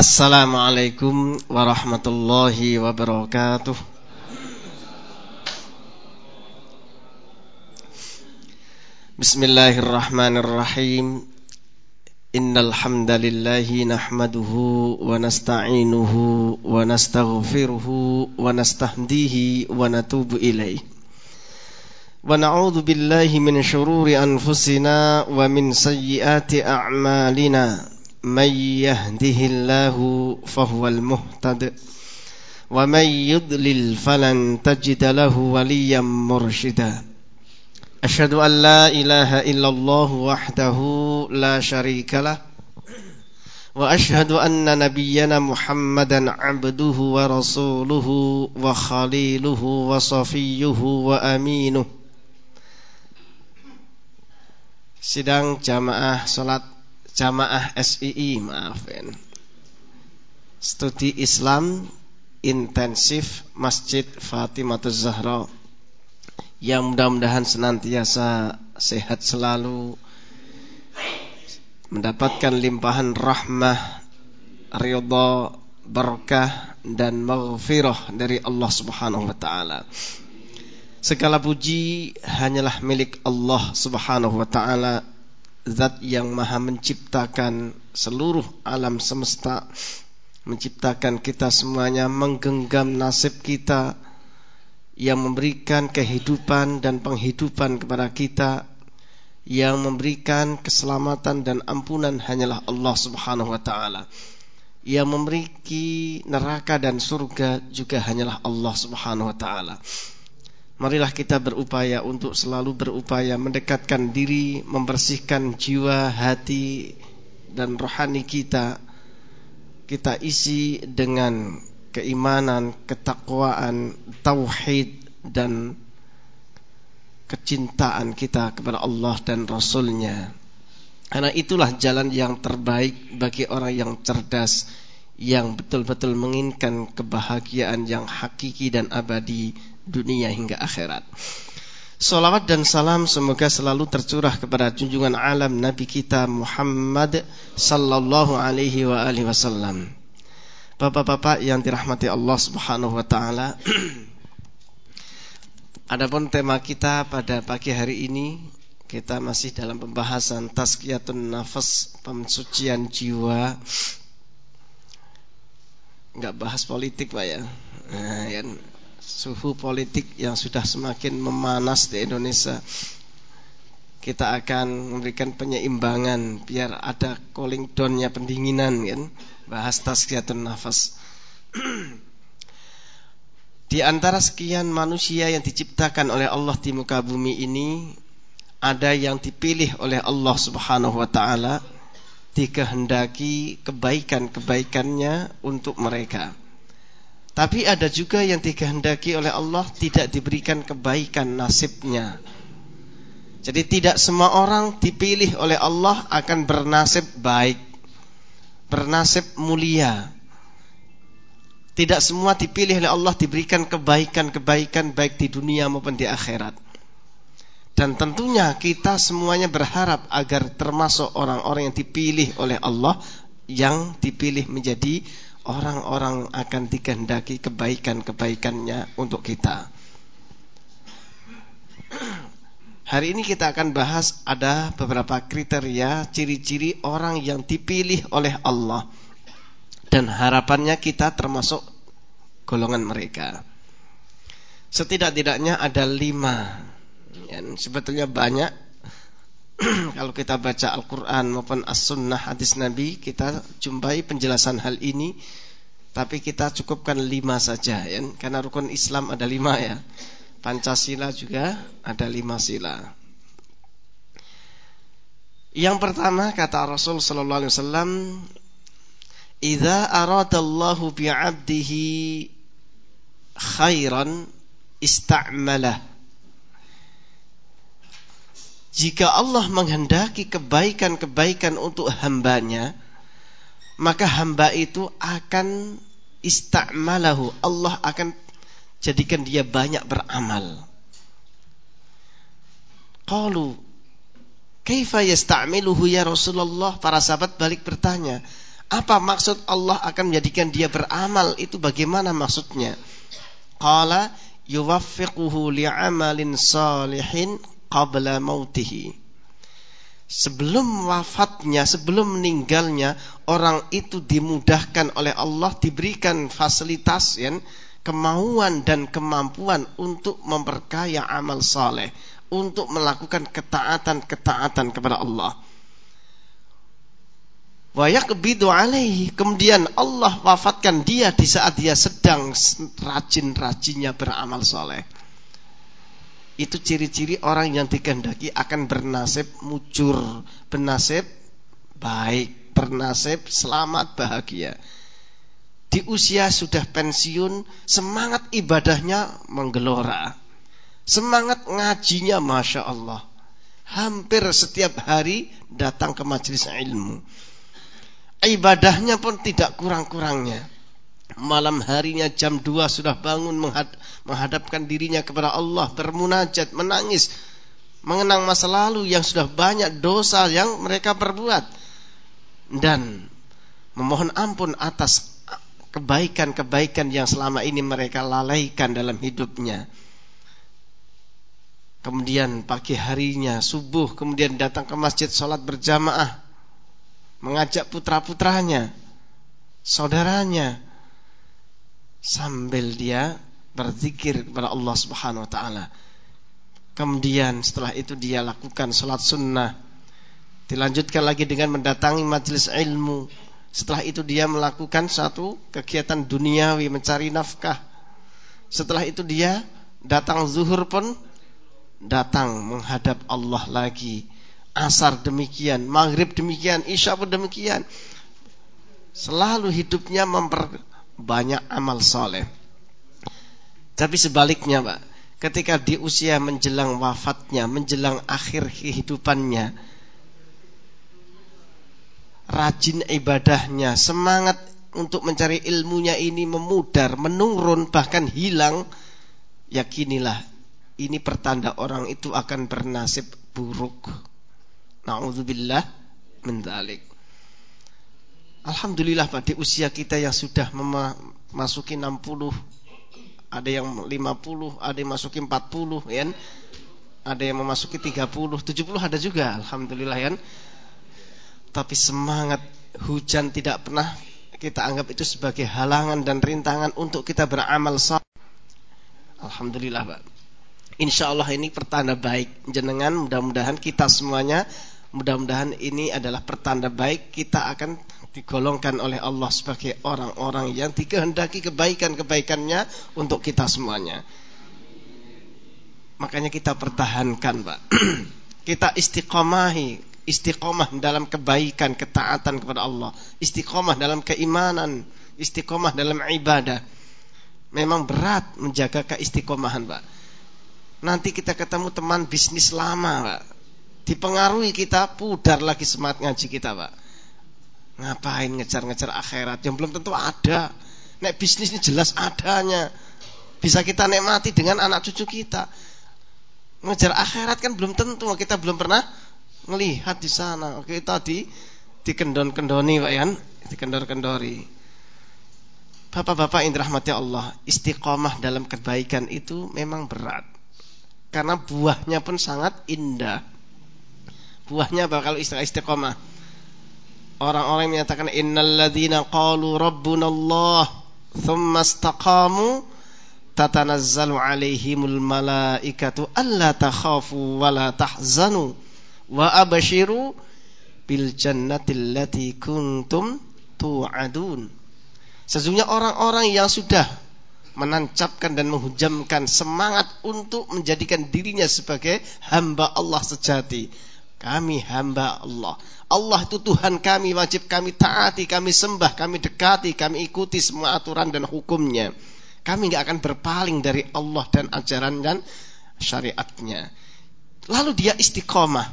Assalamualaikum warahmatullahi wabarakatuh. Bismillahirrahmanirrahim. Innal hamdalillahi nahmaduhu wa nasta'inuhu wa nastaghfiruhu wa nastahdihi wa natubu ilaih Wa na'udzu billahi min shururi anfusina wa min sayyiati a'malina من يهده الله فهو المهتد ومن يضلل فلن تجد له وليا مرشدا. أشهد أن لا إله إلا الله وحده لا شريك له وأشهد أن نبينا محمدا عبده ورسوله وخليله وصفيه وأمينه. Sidang jamaah salat. Jamaah SII maafin Studi Islam intensif Masjid Fatimatuz Zahra yang mudah-mudahan senantiasa sehat selalu mendapatkan limpahan rahmah ridha berkah dan maghfirah dari Allah Subhanahu wa taala. Segala puji hanyalah milik Allah Subhanahu wa taala Zat yang maha menciptakan seluruh alam semesta Menciptakan kita semuanya Menggenggam nasib kita Yang memberikan kehidupan dan penghidupan kepada kita Yang memberikan keselamatan dan ampunan Hanyalah Allah subhanahu wa ta'ala. Yang memiliki neraka dan surga Juga hanyalah Allah subhanahu wa ta'ala Marilah kita berupaya untuk selalu berupaya mendekatkan diri, membersihkan jiwa, hati dan rohani kita. Kita isi dengan keimanan, ketakwaan, tauhid dan kecintaan kita kepada Allah dan Rasulnya. Karena itulah jalan yang terbaik bagi orang yang cerdas, yang betul-betul menginginkan kebahagiaan yang hakiki dan abadi dunia hingga akhirat. Salawat dan salam semoga selalu tercurah kepada junjungan alam Nabi kita Muhammad sallallahu alaihi wa alihi wasallam. Bapak-bapak yang dirahmati Allah Subhanahu wa taala. Adapun tema kita pada pagi hari ini kita masih dalam pembahasan tazkiyatun nafas, pensucian jiwa. Enggak bahas politik, Pak ya. Nah, ya suhu politik yang sudah semakin memanas di Indonesia kita akan memberikan penyeimbangan biar ada cooling downnya pendinginan kan? Bahas tasqiyatun nafas. Di antara sekian manusia yang diciptakan oleh Allah di muka bumi ini ada yang dipilih oleh Allah Subhanahu wa taala dikehendaki kebaikan-kebaikannya untuk mereka tapi ada juga yang dikehendaki oleh Allah tidak diberikan kebaikan nasibnya. Jadi tidak semua orang dipilih oleh Allah akan bernasib baik, bernasib mulia. Tidak semua dipilih oleh Allah diberikan kebaikan-kebaikan baik di dunia maupun di akhirat. Dan tentunya kita semuanya berharap agar termasuk orang-orang yang dipilih oleh Allah yang dipilih menjadi orang-orang akan dikehendaki kebaikan-kebaikannya untuk kita. Hari ini kita akan bahas ada beberapa kriteria ciri-ciri orang yang dipilih oleh Allah dan harapannya kita termasuk golongan mereka. Setidak-tidaknya ada lima, yang sebetulnya banyak kalau kita baca Al-Quran maupun As-Sunnah hadis Nabi kita jumpai penjelasan hal ini tapi kita cukupkan lima saja ya. Karena rukun Islam ada lima ya. Pancasila juga ada lima sila. Yang pertama kata Rasul Sallallahu Alaihi Wasallam Iza aradallahu bi'abdihi khairan ista'malah. Jika Allah menghendaki kebaikan-kebaikan untuk hambanya, maka hamba itu akan istakmalahu. Allah akan jadikan dia banyak beramal. Qalu Kaifa yasta'miluhu ya Rasulullah? Para sahabat balik bertanya, Apa maksud Allah akan menjadikan dia beramal? Itu bagaimana maksudnya? Qala yuwaffiquhu li'amalin salihin qabla mautihi. Sebelum wafatnya, sebelum meninggalnya, orang itu dimudahkan oleh Allah, diberikan fasilitas, ya, kemauan dan kemampuan untuk memperkaya amal saleh, untuk melakukan ketaatan-ketaatan kepada Allah. Kemudian Allah wafatkan dia di saat dia sedang rajin-rajinnya beramal soleh. Itu ciri-ciri orang yang dikehendaki akan bernasib mujur, bernasib baik, bernasib selamat bahagia. Di usia sudah pensiun, semangat ibadahnya menggelora. Semangat ngajinya Masya Allah. Hampir setiap hari datang ke majelis ilmu ibadahnya pun tidak kurang-kurangnya. Malam harinya jam 2 sudah bangun menghadapkan dirinya kepada Allah, bermunajat, menangis, mengenang masa lalu yang sudah banyak dosa yang mereka perbuat dan memohon ampun atas kebaikan-kebaikan yang selama ini mereka lalaikan dalam hidupnya. Kemudian pagi harinya subuh kemudian datang ke masjid sholat berjamaah mengajak putra-putranya, saudaranya sambil dia berzikir kepada Allah Subhanahu wa taala. Kemudian setelah itu dia lakukan salat sunnah. Dilanjutkan lagi dengan mendatangi majelis ilmu. Setelah itu dia melakukan satu kegiatan duniawi mencari nafkah. Setelah itu dia datang zuhur pun datang menghadap Allah lagi asar demikian, maghrib demikian, isya pun demikian. Selalu hidupnya memperbanyak amal soleh. Tapi sebaliknya Pak, ketika di usia menjelang wafatnya, menjelang akhir kehidupannya, rajin ibadahnya, semangat untuk mencari ilmunya ini memudar, menurun, bahkan hilang, yakinilah ini pertanda orang itu akan bernasib buruk. Na'udzubillah min dzalik. Alhamdulillah Pak di usia kita yang sudah memasuki 60 ada yang 50, ada yang masuki 40 ya. Ada yang memasuki 30, 70 ada juga alhamdulillah ya. Tapi semangat hujan tidak pernah kita anggap itu sebagai halangan dan rintangan untuk kita beramal saleh. Alhamdulillah Pak. Insya Allah ini pertanda baik jenengan mudah-mudahan kita semuanya Mudah-mudahan ini adalah pertanda baik kita akan digolongkan oleh Allah sebagai orang-orang yang dikehendaki kebaikan-kebaikannya untuk kita semuanya. Makanya kita pertahankan, Pak. kita istiqomahi, istiqomah dalam kebaikan, ketaatan kepada Allah, istiqomah dalam keimanan, istiqomah dalam ibadah. Memang berat menjaga keistiqomahan, Pak. Nanti kita ketemu teman bisnis lama, Pak dipengaruhi kita pudar lagi semangat ngaji kita pak ngapain ngejar-ngejar akhirat? Yang belum tentu ada. Nek bisnis ini jelas adanya. Bisa kita nikmati dengan anak cucu kita. Ngejar akhirat kan belum tentu. Kita belum pernah melihat di sana. Oke tadi dikendon-kendoni pak Yan. Dikendor-kendori. Bapak-bapak yang dirahmati Allah Istiqomah dalam kebaikan itu memang berat. Karena buahnya pun sangat indah. Buahnya apa kalau istiqomah? Orang-orang yang menyatakan innalladzina qalu rabbuna Allah thumma istaqamu tatanazzalu alaihimul malaikatu alla takhafu wa la tahzanu wa abashiru bil jannati allati kuntum tu'adun. Sesungguhnya orang-orang yang sudah menancapkan dan menghujamkan semangat untuk menjadikan dirinya sebagai hamba Allah sejati kami hamba Allah. Allah itu Tuhan kami, wajib kami taati, kami sembah, kami dekati, kami ikuti semua aturan dan hukumnya. Kami nggak akan berpaling dari Allah dan ajaran dan syariatnya. Lalu dia istiqomah.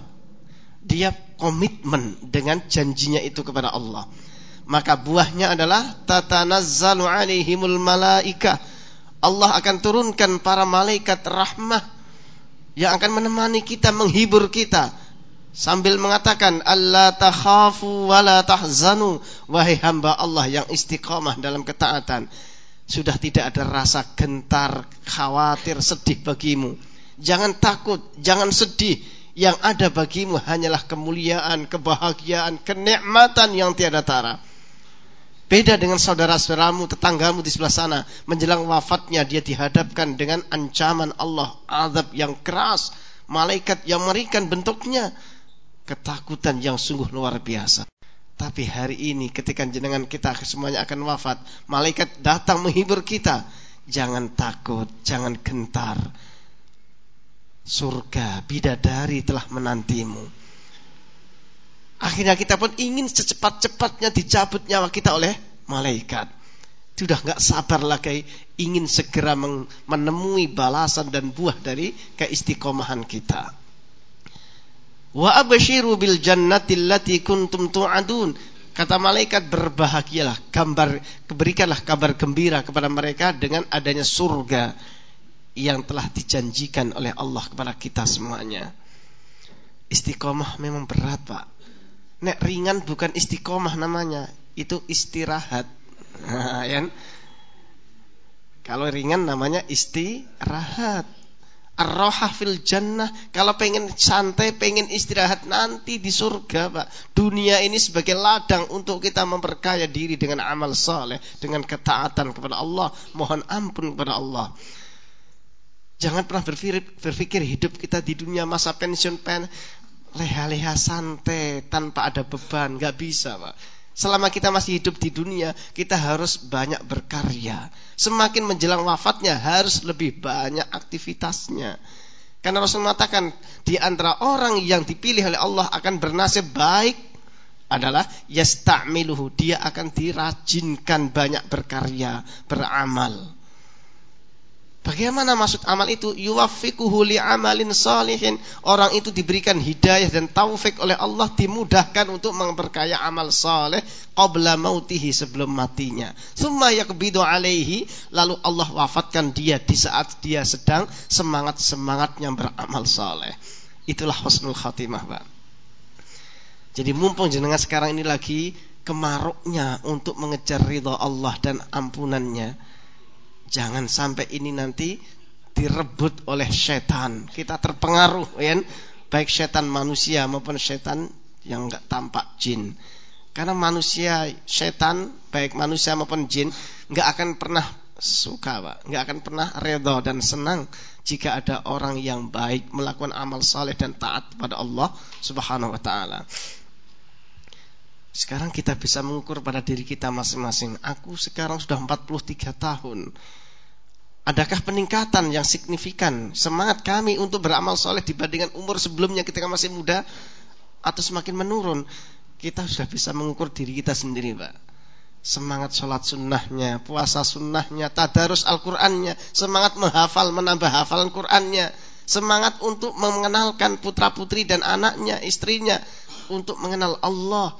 Dia komitmen dengan janjinya itu kepada Allah. Maka buahnya adalah tatanazzalu alaihimul malaika. Allah akan turunkan para malaikat rahmah yang akan menemani kita, menghibur kita sambil mengatakan Allah takhafu wa la tahzanu wahai hamba Allah yang istiqomah dalam ketaatan sudah tidak ada rasa gentar, khawatir, sedih bagimu. Jangan takut, jangan sedih. Yang ada bagimu hanyalah kemuliaan, kebahagiaan, kenikmatan yang tiada tara. Beda dengan saudara-saudaramu, tetanggamu di sebelah sana. Menjelang wafatnya dia dihadapkan dengan ancaman Allah. Azab yang keras. Malaikat yang merikan bentuknya. Ketakutan yang sungguh luar biasa. Tapi hari ini ketika jenengan kita semuanya akan wafat. Malaikat datang menghibur kita. Jangan takut, jangan gentar. Surga, bidadari telah menantimu Akhirnya kita pun ingin secepat-cepatnya dicabut nyawa kita oleh malaikat. Sudah nggak sabar lagi ingin segera menemui balasan dan buah dari keistiqomahan kita. Wa abshiru bil jannati allati kuntum tu'adun. Kata malaikat berbahagialah, gambar berikanlah kabar gembira kepada mereka dengan adanya surga yang telah dijanjikan oleh Allah kepada kita semuanya. Istiqomah memang berat, Pak. Nek ringan bukan istiqomah namanya, itu istirahat. ya. Kalau ringan namanya istirahat. Ar-rohah fil jannah. Kalau pengen santai, pengen istirahat nanti di surga, Pak. Dunia ini sebagai ladang untuk kita memperkaya diri dengan amal saleh, dengan ketaatan kepada Allah, mohon ampun kepada Allah. Jangan pernah berpikir, berpikir hidup kita di dunia masa pensiun pen leha-leha santai tanpa ada beban, nggak bisa, Pak. Selama kita masih hidup di dunia, kita harus banyak berkarya. Semakin menjelang wafatnya harus lebih banyak aktivitasnya. Karena Rasul mengatakan di antara orang yang dipilih oleh Allah akan bernasib baik adalah yasta'miluhu, dia akan dirajinkan banyak berkarya, beramal. Bagaimana maksud amal itu? Yuwaffiquhu amalin salihin. Orang itu diberikan hidayah dan taufik oleh Allah dimudahkan untuk memperkaya amal saleh qabla mautihi sebelum matinya. Summa yakbidu alaihi lalu Allah wafatkan dia di saat dia sedang semangat-semangatnya beramal saleh. Itulah husnul khatimah, Pak. Jadi mumpung jenengan sekarang ini lagi kemaruknya untuk mengejar ridha Allah dan ampunannya Jangan sampai ini nanti direbut oleh setan. Kita terpengaruh ya, baik setan manusia maupun setan yang enggak tampak jin. Karena manusia, setan, baik manusia maupun jin enggak akan pernah suka, Pak. Enggak akan pernah redha dan senang jika ada orang yang baik melakukan amal saleh dan taat pada Allah Subhanahu wa taala. Sekarang kita bisa mengukur pada diri kita masing-masing. Aku sekarang sudah 43 tahun. Adakah peningkatan yang signifikan semangat kami untuk beramal soleh dibandingkan umur sebelumnya ketika masih muda atau semakin menurun? Kita sudah bisa mengukur diri kita sendiri, Pak. Semangat sholat sunnahnya, puasa sunnahnya, tadarus Al-Qurannya, semangat menghafal, menambah hafalan Qurannya, semangat untuk mengenalkan putra putri dan anaknya, istrinya, untuk mengenal Allah,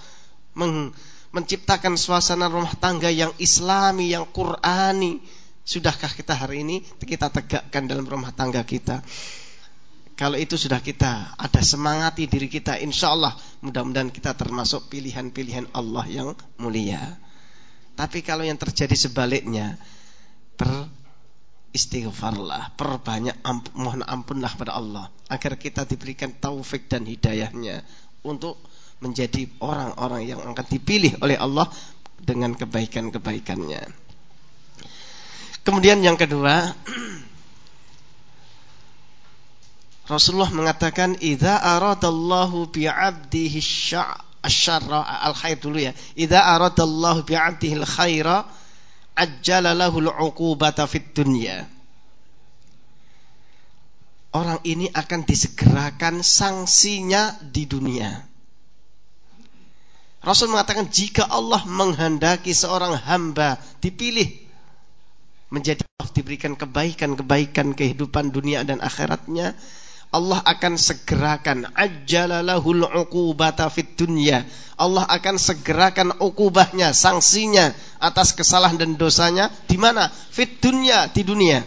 menciptakan suasana rumah tangga yang islami, yang qurani. Sudahkah kita hari ini kita tegakkan dalam rumah tangga kita? Kalau itu sudah kita ada semangati diri kita, insya Allah mudah-mudahan kita termasuk pilihan-pilihan Allah yang mulia. Tapi kalau yang terjadi sebaliknya, beristighfarlah, perbanyak amp mohon ampunlah pada Allah agar kita diberikan taufik dan hidayahnya untuk menjadi orang-orang yang akan dipilih oleh Allah dengan kebaikan-kebaikannya. Kemudian yang kedua, Rasulullah mengatakan idza aradallahu bi'abdihi syarra al-khair dulu ya. Idza aradallahu bi'abdihi al-khaira ajjala lahu al-uqubata fid dunya. Orang ini akan disegerakan sanksinya di dunia. Rasul mengatakan jika Allah menghendaki seorang hamba dipilih menjadi diberikan kebaikan-kebaikan kehidupan dunia dan akhiratnya, Allah akan segerakan ajjalalahul uqubata fid dunya. Allah akan segerakan ukubahnya, sanksinya atas kesalahan dan dosanya di mana? Fit dunya, di dunia.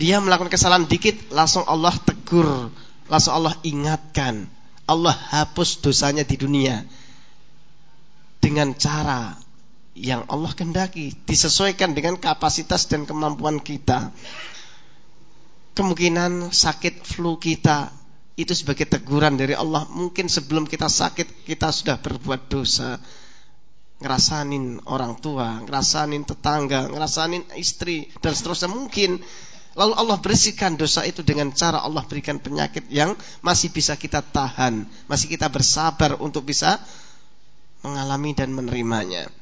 Dia melakukan kesalahan dikit, langsung Allah tegur Lalu Allah ingatkan, Allah hapus dosanya di dunia dengan cara yang Allah kendaki, disesuaikan dengan kapasitas dan kemampuan kita. Kemungkinan sakit flu kita itu sebagai teguran dari Allah. Mungkin sebelum kita sakit kita sudah berbuat dosa. Ngerasanin orang tua, ngerasanin tetangga, ngerasanin istri dan seterusnya mungkin Lalu Allah bersihkan dosa itu dengan cara Allah berikan penyakit yang masih bisa kita tahan, masih kita bersabar untuk bisa mengalami dan menerimanya.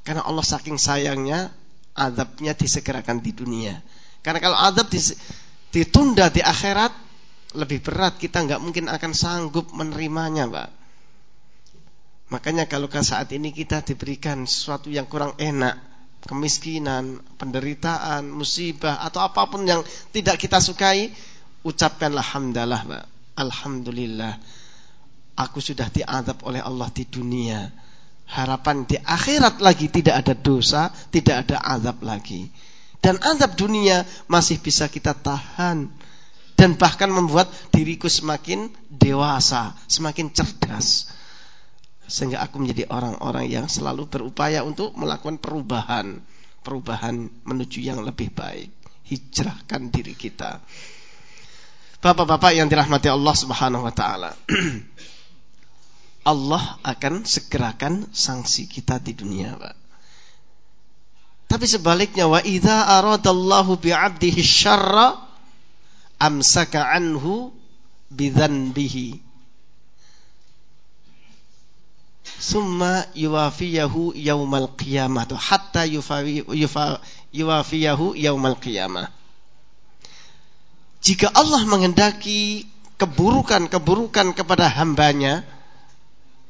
Karena Allah saking sayangnya, azabnya disegerakan di dunia. Karena kalau azab ditunda di akhirat, lebih berat kita nggak mungkin akan sanggup menerimanya, Pak. Makanya kalau saat ini kita diberikan sesuatu yang kurang enak, kemiskinan, penderitaan, musibah atau apa pun yang tidak kita sukai, ucapkanlah hamdalah. Alhamdulillah. Aku sudah diadab oleh Allah di dunia. Harapan di akhirat lagi tidak ada dosa, tidak ada azab lagi. Dan azab dunia masih bisa kita tahan dan bahkan membuat diriku semakin dewasa, semakin cerdas sehingga aku menjadi orang-orang yang selalu berupaya untuk melakukan perubahan perubahan menuju yang lebih baik. Hijrahkan diri kita. Bapak-bapak yang dirahmati Allah Subhanahu wa taala Allah akan segerakan sanksi kita di dunia Pak. Tapi sebaliknya wa idza aradallahu bi'abdihi syarra amsaka anhu bidzanbihi summa yuwafiyahu yaumal qiyamah. Hatta yuwafiyahu yaumal qiyamah. Jika Allah menghendaki keburukan-keburukan kepada hambanya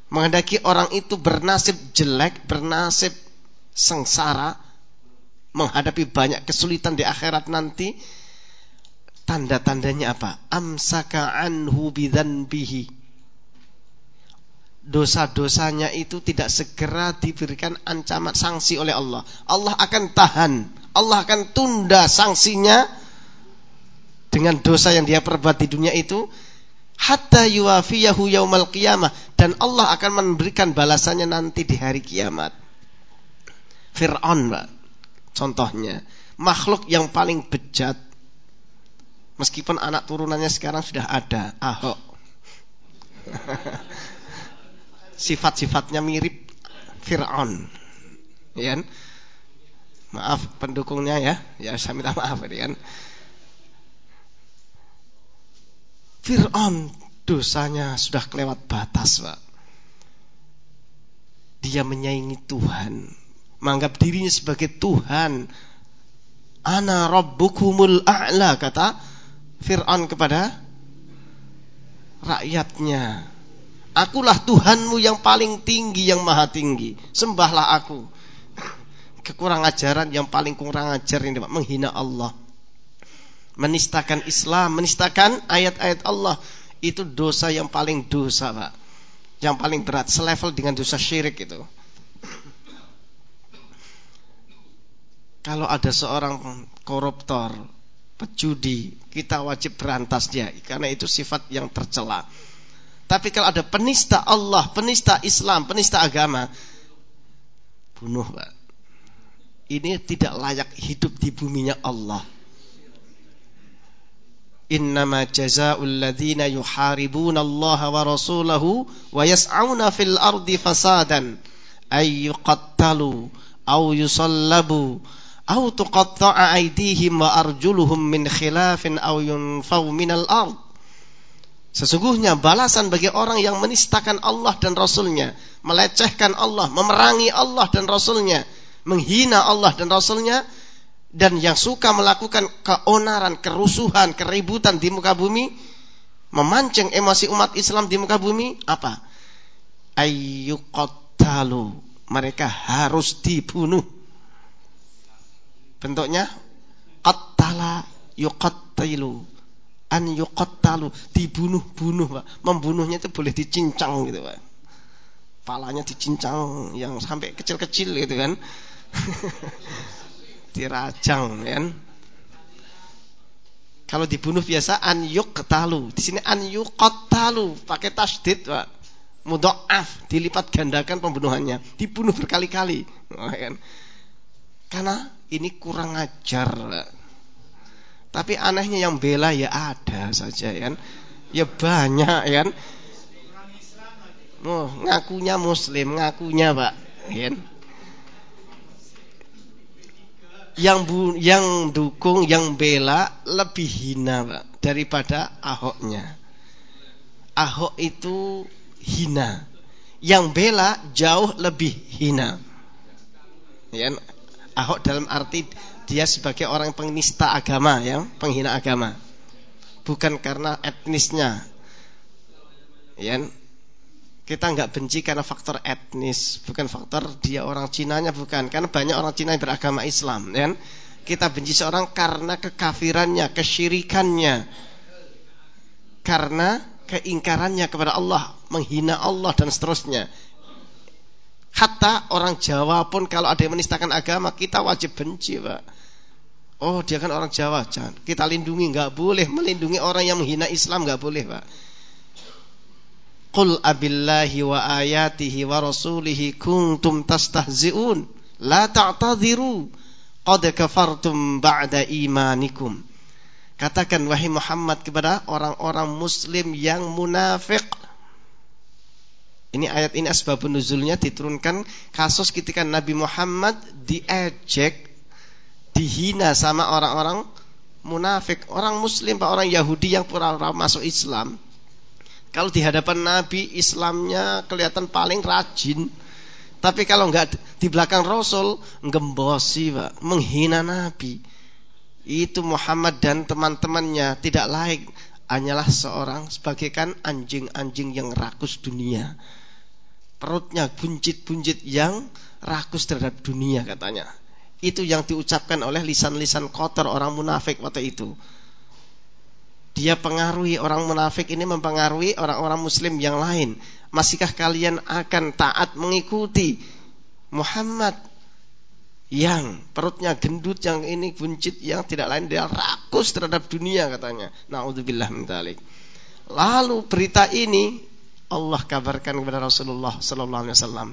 menghendaki orang itu bernasib jelek bernasib sengsara menghadapi banyak kesulitan di akhirat nanti tanda-tandanya apa? Amsaka anhu bidzanbihi dosa-dosanya itu tidak segera diberikan ancaman sanksi oleh Allah. Allah akan tahan, Allah akan tunda sanksinya dengan dosa yang dia perbuat di dunia itu hatta yuwafiyahu yaumal qiyamah dan Allah akan memberikan balasannya nanti di hari kiamat. Fir'aun. Contohnya, makhluk yang paling bejat meskipun anak turunannya sekarang sudah ada, Ahok. sifat-sifatnya mirip Fir'aun. Ya? Maaf pendukungnya ya. Ya saya minta maaf ya. Fir'aun dosanya sudah kelewat batas, Pak. Dia menyaingi Tuhan, menganggap dirinya sebagai Tuhan. Ana rabbukumul a'la kata Fir'aun kepada rakyatnya. Akulah Tuhanmu yang paling tinggi, yang maha tinggi. Sembahlah aku. Kekurang ajaran yang paling kurang ajar ini Pak. Menghina Allah. Menistakan Islam, menistakan ayat-ayat Allah. Itu dosa yang paling dosa Pak. Yang paling berat, selevel dengan dosa syirik itu. Kalau ada seorang koruptor, pejudi, kita wajib berantas dia. Karena itu sifat yang tercela. Tapi kalau ada penista Allah, penista Islam, penista agama, bunuh, Pak. Ini tidak layak hidup di buminya Allah. Innama jazaa'ul ladzina yuharibuna Allah wa rasulahu wa yas'auna fil ardi fasadan ay yuqattalu aw yusallabu aw tuqatta'a aydihim wa arjuluhum min khilafin aw yunfaw minal ard Sesungguhnya balasan bagi orang yang menistakan Allah dan Rasulnya, melecehkan Allah, memerangi Allah dan Rasulnya, menghina Allah dan Rasulnya, dan yang suka melakukan keonaran, kerusuhan, keributan di muka bumi, memancing emosi umat Islam di muka bumi, apa? Ayyuqattalu. Mereka harus dibunuh. Bentuknya qattala yuqattalu an yuqattalu dibunuh-bunuh Pak. Membunuhnya itu boleh dicincang gitu Pak. Palanya dicincang yang sampai kecil-kecil gitu kan. Dirajang kan. Kalau dibunuh biasa an yuqtalu. Di sini an yuqtalu pakai tasdid, Pak. Mudha'af, dilipat gandakan pembunuhannya, dibunuh berkali-kali. Kan? Karena ini kurang ajar. Tapi anehnya yang bela ya ada saja kan. Ya banyak kan. Oh, ngakunya muslim, ngakunya, Pak. Kan? Yang bu, yang dukung, yang bela lebih hina, Pak, daripada Ahoknya. Ahok itu hina. Yang bela jauh lebih hina. Ya, Ahok dalam arti dia sebagai orang penista agama ya, penghina agama. Bukan karena etnisnya. Ya. Kita nggak benci karena faktor etnis, bukan faktor dia orang Cina-nya bukan, karena banyak orang Cina yang beragama Islam, ya. Kita benci seorang karena kekafirannya, kesyirikannya. Karena keingkarannya kepada Allah, menghina Allah dan seterusnya. Hatta orang Jawa pun kalau ada yang menistakan agama kita wajib benci, Pak. Oh, dia kan orang Jawa, jangan. Kita lindungi, nggak boleh melindungi orang yang menghina Islam, nggak boleh, Pak. Qul abillahi wa ayatihi wa rasulihi kuntum tastahzi'un la ta'tadhiru qad kafartum ba'da imanikum. Katakan wahai Muhammad kepada orang-orang muslim yang munafik ini ayat ini asbabun nuzulnya diturunkan kasus ketika Nabi Muhammad diejek, dihina sama orang-orang munafik, orang muslim, pak orang Yahudi yang pura-pura masuk Islam. Kalau di hadapan Nabi Islamnya kelihatan paling rajin, tapi kalau enggak di belakang Rasul ngembosi, Pak, menghina Nabi. Itu Muhammad dan teman-temannya tidak lain hanyalah seorang sebagaikan anjing-anjing yang rakus dunia perutnya buncit-buncit yang rakus terhadap dunia katanya. Itu yang diucapkan oleh lisan-lisan kotor orang munafik waktu itu. Dia pengaruhi orang munafik ini mempengaruhi orang-orang muslim yang lain. Masihkah kalian akan taat mengikuti Muhammad yang perutnya gendut yang ini buncit yang tidak lain dia rakus terhadap dunia katanya. Nauzubillah min Lalu berita ini Allah kabarkan kepada Rasulullah sallallahu alaihi wasallam.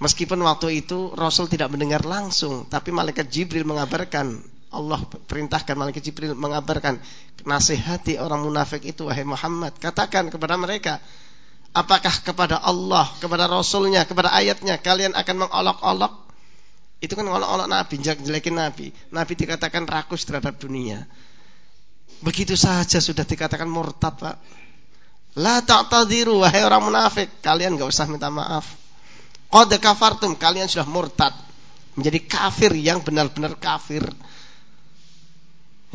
Meskipun waktu itu Rasul tidak mendengar langsung, tapi malaikat Jibril mengabarkan, Allah perintahkan malaikat Jibril mengabarkan, nasihati orang munafik itu wahai Muhammad, katakan kepada mereka, apakah kepada Allah, kepada Rasulnya, kepada ayatnya kalian akan mengolok-olok? Itu kan olok-olok Nabi, jelekin Nabi. Nabi dikatakan rakus terhadap dunia. Begitu saja sudah dikatakan murtad, Pak. La ta'tadiru wahai orang munafik, kalian enggak usah minta maaf. Qad kafartum, kalian sudah murtad. Menjadi kafir yang benar-benar kafir.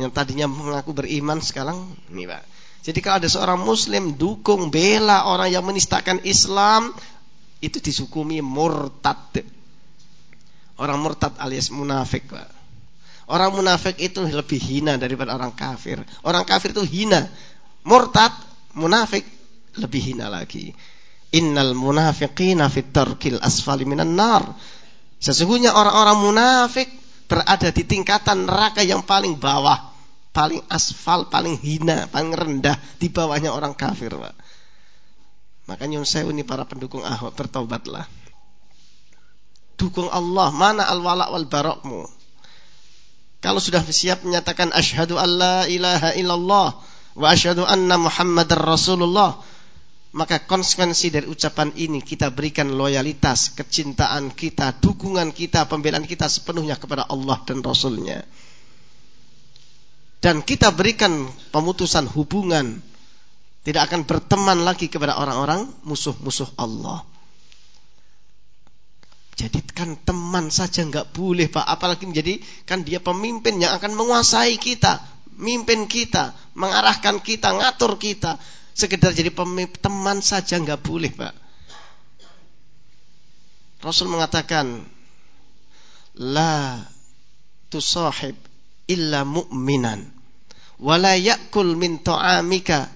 Yang tadinya mengaku beriman sekarang ini, Pak. Jadi kalau ada seorang muslim dukung bela orang yang menistakan Islam, itu disukumi murtad. Orang murtad alias munafik, Pak. Orang munafik itu lebih hina daripada orang kafir. Orang kafir itu hina. Murtad munafik lebih hina lagi. Innal munafiqina fit tarkil asfali minan nar. Sesungguhnya orang-orang munafik berada di tingkatan neraka yang paling bawah, paling asfal, paling hina, paling rendah di bawahnya orang kafir, Pak. Makanya saya ini para pendukung Ahok bertobatlah. Dukung Allah, mana al-wala wal barokmu? Kalau sudah siap menyatakan asyhadu alla ilaha illallah wa asyhadu anna Muhammadar Rasulullah maka konsekuensi dari ucapan ini kita berikan loyalitas, kecintaan kita, dukungan kita, pembelaan kita sepenuhnya kepada Allah dan Rasulnya. Dan kita berikan pemutusan hubungan, tidak akan berteman lagi kepada orang-orang musuh-musuh Allah. Jadikan teman saja nggak boleh pak, apalagi menjadi kan dia pemimpin yang akan menguasai kita, mimpin kita, mengarahkan kita, ngatur kita. Sekedar jadi teman saja nggak boleh, Pak. Rasul mengatakan, la tusahib illa mu'minan wala yakul min ta'amika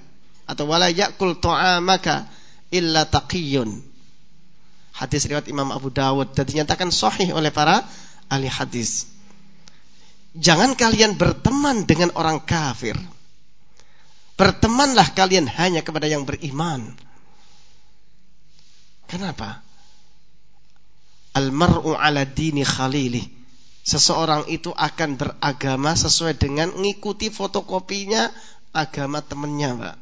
atau wala yakul ta'amaka illa taqiyun. Hadis riwayat Imam Abu Dawud dan dinyatakan sahih oleh para ahli hadis. Jangan kalian berteman dengan orang kafir. Bertemanlah kalian hanya kepada yang beriman. Kenapa? Al-mar'u ala dini khalili. Seseorang itu akan beragama sesuai dengan mengikuti fotokopinya agama temannya, Pak.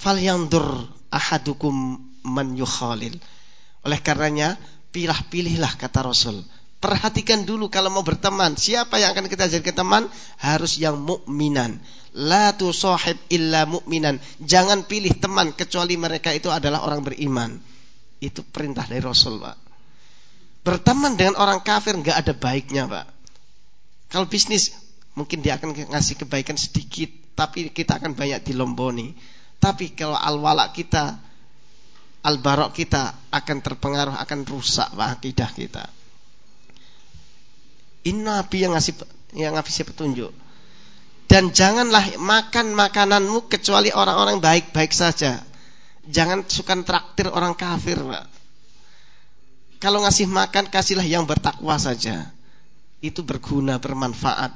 Fal yandur ahadukum man yukhalil. Oleh karenanya, pilah-pilihlah kata Rasul Perhatikan dulu kalau mau berteman, siapa yang akan kita jadikan teman? Harus yang mukminan. La tu sahib illa mukminan. Jangan pilih teman kecuali mereka itu adalah orang beriman. Itu perintah dari Rasul, Pak. Berteman dengan orang kafir nggak ada baiknya, Pak. Kalau bisnis mungkin dia akan ngasih kebaikan sedikit, tapi kita akan banyak dilomboni. Tapi kalau al-wala kita, al-barok kita akan terpengaruh, akan rusak Pak akidah kita. Ini Nabi yang ngasih yang ngasih petunjuk. Dan janganlah makan makananmu kecuali orang-orang baik-baik saja. Jangan suka traktir orang kafir, Pak. Kalau ngasih makan kasihlah yang bertakwa saja. Itu berguna, bermanfaat.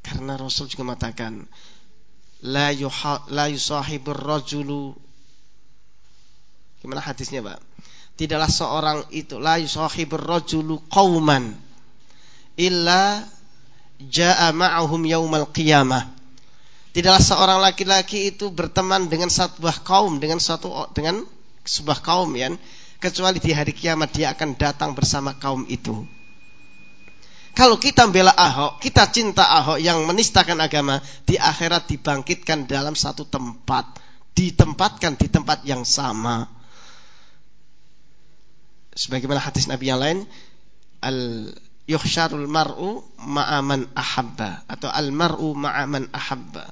Karena Rasul juga mengatakan, la yuha, la yusahibur rajulu Gimana hadisnya, Pak? Tidaklah seorang itu la yusahibur rajulu qauman illa jaa ma'ahum yaumal qiyamah. Tidaklah seorang laki-laki itu berteman dengan sebuah kaum dengan suatu dengan sebuah kaum ya. Kecuali di hari kiamat dia akan datang bersama kaum itu. Kalau kita bela Ahok, kita cinta Ahok yang menistakan agama, di akhirat dibangkitkan dalam satu tempat, ditempatkan di tempat yang sama sebagaimana hadis Nabi yang lain al yuhsyarul mar'u ma'aman ahabba atau al mar'u ma'aman ahabba.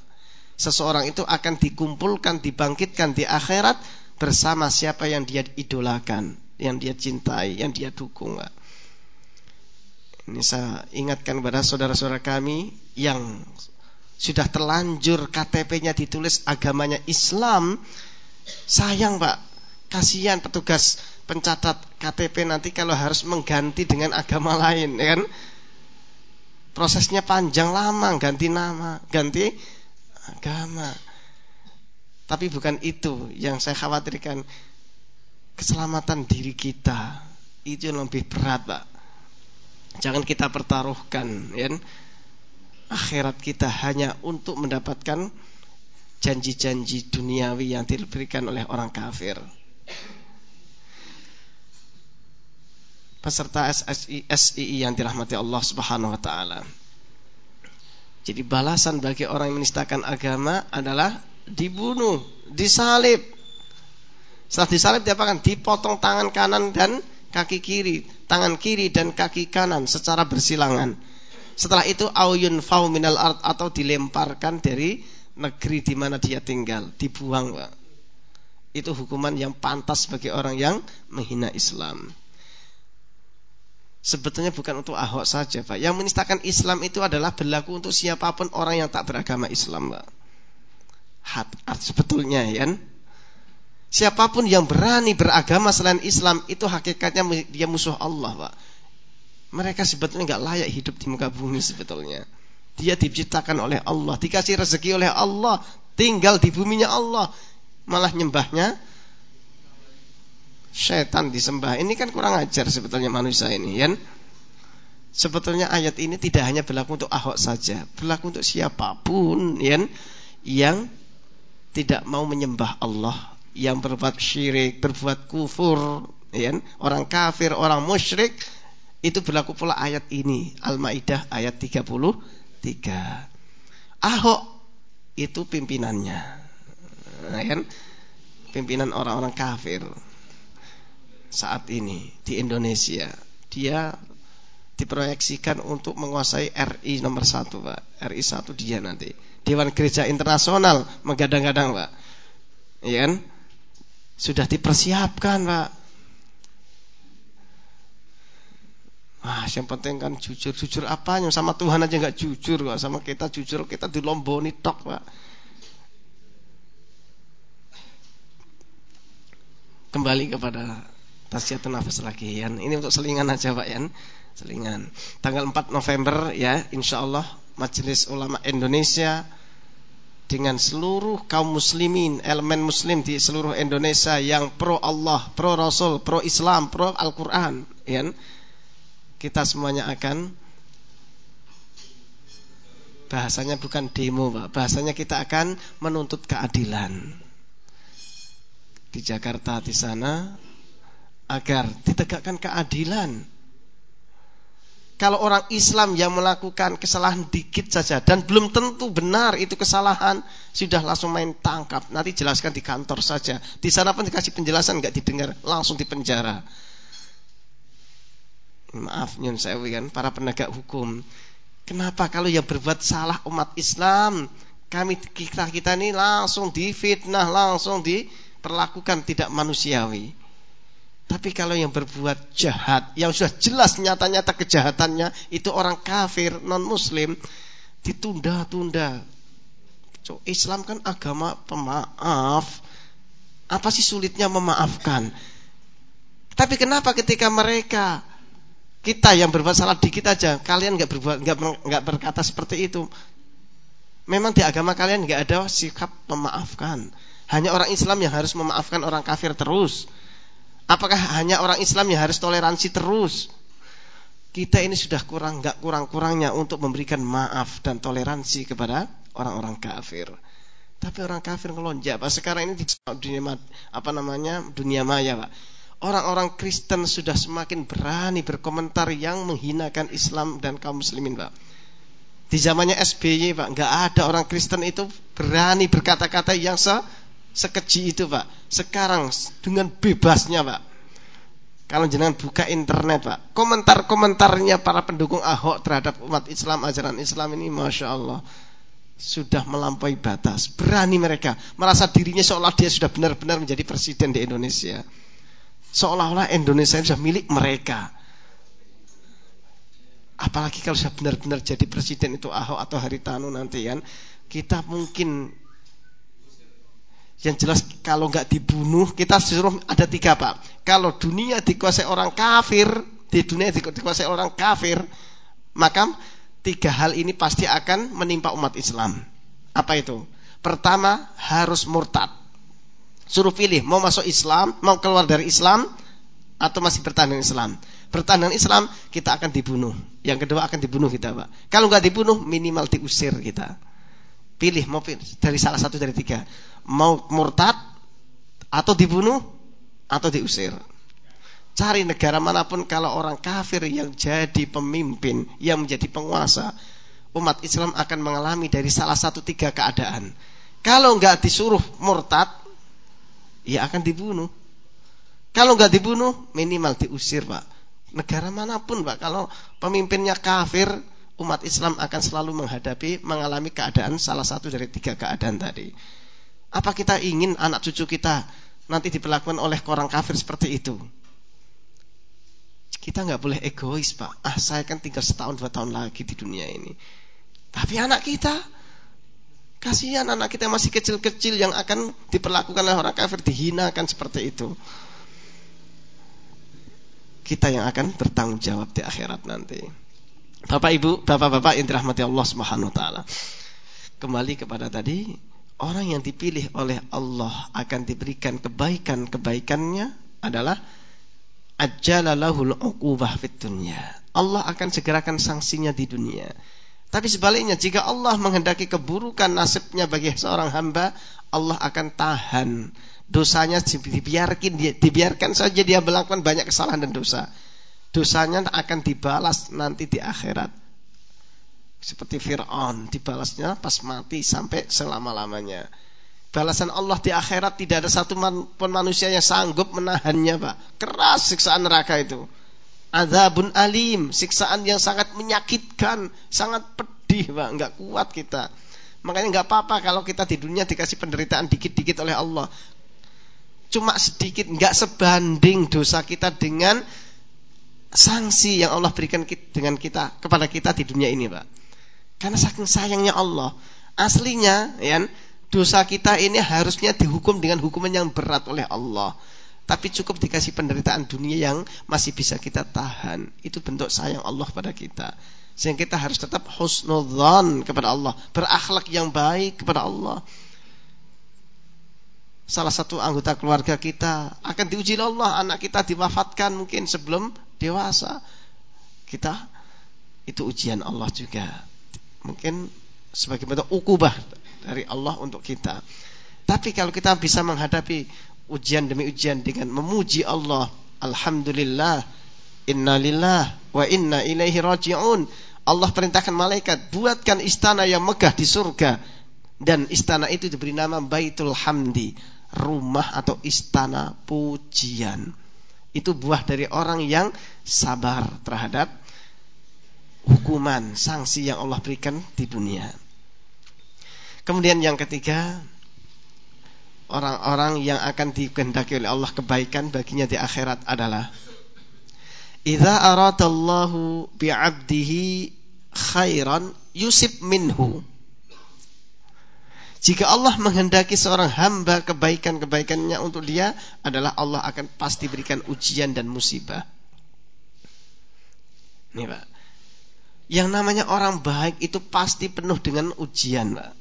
Seseorang itu akan dikumpulkan dibangkitkan di akhirat bersama siapa yang dia idolakan yang dia cintai yang dia dukung. Ini saya ingatkan kepada saudara-saudara kami yang sudah terlanjur KTP-nya ditulis agamanya Islam sayang Pak. Kasihan petugas pencatat KTP nanti kalau harus mengganti dengan agama lain, ya kan? Prosesnya panjang lama, ganti nama, ganti agama. Tapi bukan itu yang saya khawatirkan. Keselamatan diri kita itu yang lebih berat, Pak. Jangan kita pertaruhkan, ya. Kan? Akhirat kita hanya untuk mendapatkan janji-janji duniawi yang diberikan oleh orang kafir. Peserta SSI, yang dirahmati Allah Subhanahu wa taala. Jadi balasan bagi orang yang menistakan agama adalah dibunuh, disalib. Setelah disalib dia akan dipotong tangan kanan dan kaki kiri, tangan kiri dan kaki kanan secara bersilangan. Setelah itu auyun fau minal art atau dilemparkan dari negeri di mana dia tinggal, dibuang, Pak. Itu hukuman yang pantas bagi orang yang menghina Islam sebetulnya bukan untuk Ahok saja, Pak. Yang menistakan Islam itu adalah berlaku untuk siapa pun orang yang tak beragama Islam, Pak. Hat, hat sebetulnya, ya. Siapa pun yang berani beragama selain Islam itu hakikatnya dia musuh Allah, Pak. Mereka sebetulnya nggak layak hidup di muka bumi sebetulnya. Dia diciptakan oleh Allah, dikasih rezeki oleh Allah, tinggal di buminya Allah, malah nyembahnya Setan disembah. Ini kan kurang ajar sebetulnya manusia ini, ya. Sebetulnya ayat ini tidak hanya berlaku untuk Ahok saja, berlaku untuk siapa pun ya, yang tidak mau menyembah Allah, yang berbuat syirik, berbuat kufur, ya, orang kafir, orang musyrik, itu berlaku pula ayat ini, Al-Maidah ayat 33. Ahok itu pimpinannya. Ya, pimpinan orang-orang kafir saat ini di Indonesia. Dia diproyeksikan untuk menguasai RI nomor satu, Pak. RI satu dia nanti. Dewan Gereja Internasional menggadang-gadang, Pak. Iya kan? Sudah dipersiapkan, Pak. Wah, yang penting kan jujur, jujur apanya sama Tuhan aja nggak jujur kok, sama kita jujur kita dilomboni tok, Pak. Kembali kepada Tasyatul nafas lagi ya. Ini untuk selingan aja Pak ya. Selingan. Tanggal 4 November ya, insya Allah Majelis Ulama Indonesia dengan seluruh kaum muslimin, elemen muslim di seluruh Indonesia yang pro Allah, pro Rasul, pro Islam, pro Al-Qur'an, ya. Kita semuanya akan bahasanya bukan demo, Pak. Bahasanya kita akan menuntut keadilan. Di Jakarta di sana agar ditegakkan keadilan. Kalau orang Islam yang melakukan kesalahan dikit saja dan belum tentu benar itu kesalahan, sudah langsung main tangkap. Nanti jelaskan di kantor saja. Di sana pun dikasih penjelasan nggak didengar, langsung dipenjara. Maaf nyun sewi kan para penegak hukum. Kenapa kalau yang berbuat salah umat Islam, kami kita kita ini langsung difitnah, langsung diperlakukan tidak manusiawi. Tapi kalau yang berbuat jahat, yang sudah jelas nyata-nyata kejahatannya, itu orang kafir, non-muslim, ditunda-tunda. So, Islam kan agama pemaaf. Apa sih sulitnya memaafkan? Tapi kenapa ketika mereka kita yang berbuat salah dikit aja, kalian nggak berbuat nggak berkata seperti itu. Memang di agama kalian nggak ada sikap memaafkan. Hanya orang Islam yang harus memaafkan orang kafir terus. Apakah hanya orang Islam yang harus toleransi terus? Kita ini sudah kurang nggak kurang-kurangnya untuk memberikan maaf dan toleransi kepada orang-orang kafir. Tapi orang kafir ngelonjak. Pak sekarang ini di dunia apa namanya dunia maya, Pak. Orang-orang Kristen sudah semakin berani berkomentar yang menghinakan Islam dan kaum muslimin, Pak. Di zamannya SBY, Pak, nggak ada orang Kristen itu berani berkata-kata yang se sekeji itu Pak. Sekarang dengan bebasnya Pak. Kalau jangan buka internet Pak. Komentar-komentarnya para pendukung Ahok terhadap umat Islam, ajaran Islam ini Masya Allah. Sudah melampaui batas. Berani mereka. Merasa dirinya seolah dia sudah benar-benar menjadi presiden di Indonesia. Seolah-olah Indonesia sudah milik mereka. Apalagi kalau sudah benar-benar jadi presiden itu Ahok atau Haritanu nanti kan. Kita mungkin yang jelas kalau nggak dibunuh kita suruh ada tiga pak. Kalau dunia dikuasai orang kafir, di dunia dikuasai orang kafir, maka tiga hal ini pasti akan menimpa umat Islam. Apa itu? Pertama harus murtad. Suruh pilih mau masuk Islam, mau keluar dari Islam, atau masih bertahan dengan Islam. Bertahan dengan Islam kita akan dibunuh. Yang kedua akan dibunuh kita pak. Kalau nggak dibunuh minimal diusir kita. Pilih mau pilih dari salah satu dari tiga mau murtad atau dibunuh atau diusir. Cari negara mana pun kalau orang kafir yang jadi pemimpin, yang menjadi penguasa, umat Islam akan mengalami dari salah satu tiga keadaan. Kalau nggak disuruh murtad, ya akan dibunuh. Kalau nggak dibunuh, minimal diusir, Pak. Negara mana pun, Pak, kalau pemimpinnya kafir, umat Islam akan selalu menghadapi, mengalami keadaan salah satu dari tiga keadaan tadi. Apa kita ingin anak cucu kita nanti diperlakukan oleh orang kafir seperti itu? Kita nggak boleh egois, Pak. Ah, saya kan tinggal setahun dua tahun lagi di dunia ini. Tapi anak kita, kasihan anak kita masih kecil-kecil yang akan diperlakukan oleh orang kafir, dihinakan seperti itu. Kita yang akan bertanggung jawab di akhirat nanti. Bapak Ibu, Bapak-bapak yang dirahmati Allah Subhanahu wa taala. Kembali kepada tadi orang yang dipilih oleh Allah akan diberikan kebaikan-kebaikannya adalah ajjalalahul uqubah fit dunya. Allah akan segerakan sanksinya di dunia. Tapi sebaliknya jika Allah menghendaki keburukan nasibnya bagi seorang hamba, Allah akan tahan dosanya dibiarkan dibiarkan saja dia melakukan banyak kesalahan dan dosa. Dosanya akan dibalas nanti di akhirat seperti Fir'aun dibalasnya pas mati sampai selama-lamanya. Balasan Allah di akhirat tidak ada satu pun manusia yang sanggup menahannya, Pak. Keras siksaan neraka itu. Azabun alim, siksaan yang sangat menyakitkan, sangat pedih, Pak. Enggak kuat kita. Makanya enggak apa-apa kalau kita di dunia dikasih penderitaan dikit-dikit oleh Allah. Cuma sedikit, enggak sebanding dosa kita dengan sanksi yang Allah berikan dengan kita kepada kita di dunia ini, Pak. Karena saking sayangnya Allah. Aslinya ya, dosa kita ini harusnya dihukum dengan hukuman yang berat oleh Allah. tapi cukup dikasih penderitaan dunia yang masih bisa kita tahan. Itu bentuk sayang Allah pada kita. Sehingga kita harus tetap husnudzan kepada Allah, berakhlak yang baik kepada Allah. Salah satu anggota keluarga kita akan diuji Allah, anak kita diwafatkan mungkin sebelum dewasa. Kita itu ujian Allah juga. Mungkin sebagai bentuk ukubah dari Allah untuk kita. Tapi kalau kita bisa menghadapi ujian demi ujian dengan memuji Allah, alhamdulillah, innalillah wa inna ilaihi rajiun Allah perintahkan malaikat buatkan istana yang megah di surga dan istana itu diberi nama Baitul Hamdi, rumah atau istana pujian. Itu buah dari orang yang sabar terhadap hukuman, sanksi yang Allah berikan di dunia. Kemudian yang ketiga, orang-orang yang akan dikehendaki oleh Allah kebaikan baginya di akhirat adalah Idza aradallahu bi'abdihi khairan yusib minhu. Jika Allah menghendaki seorang hamba kebaikan-kebaikannya untuk dia adalah Allah akan pasti berikan ujian dan musibah. Nih Pak. Yang namanya orang baik itu pasti penuh dengan ujian Pak.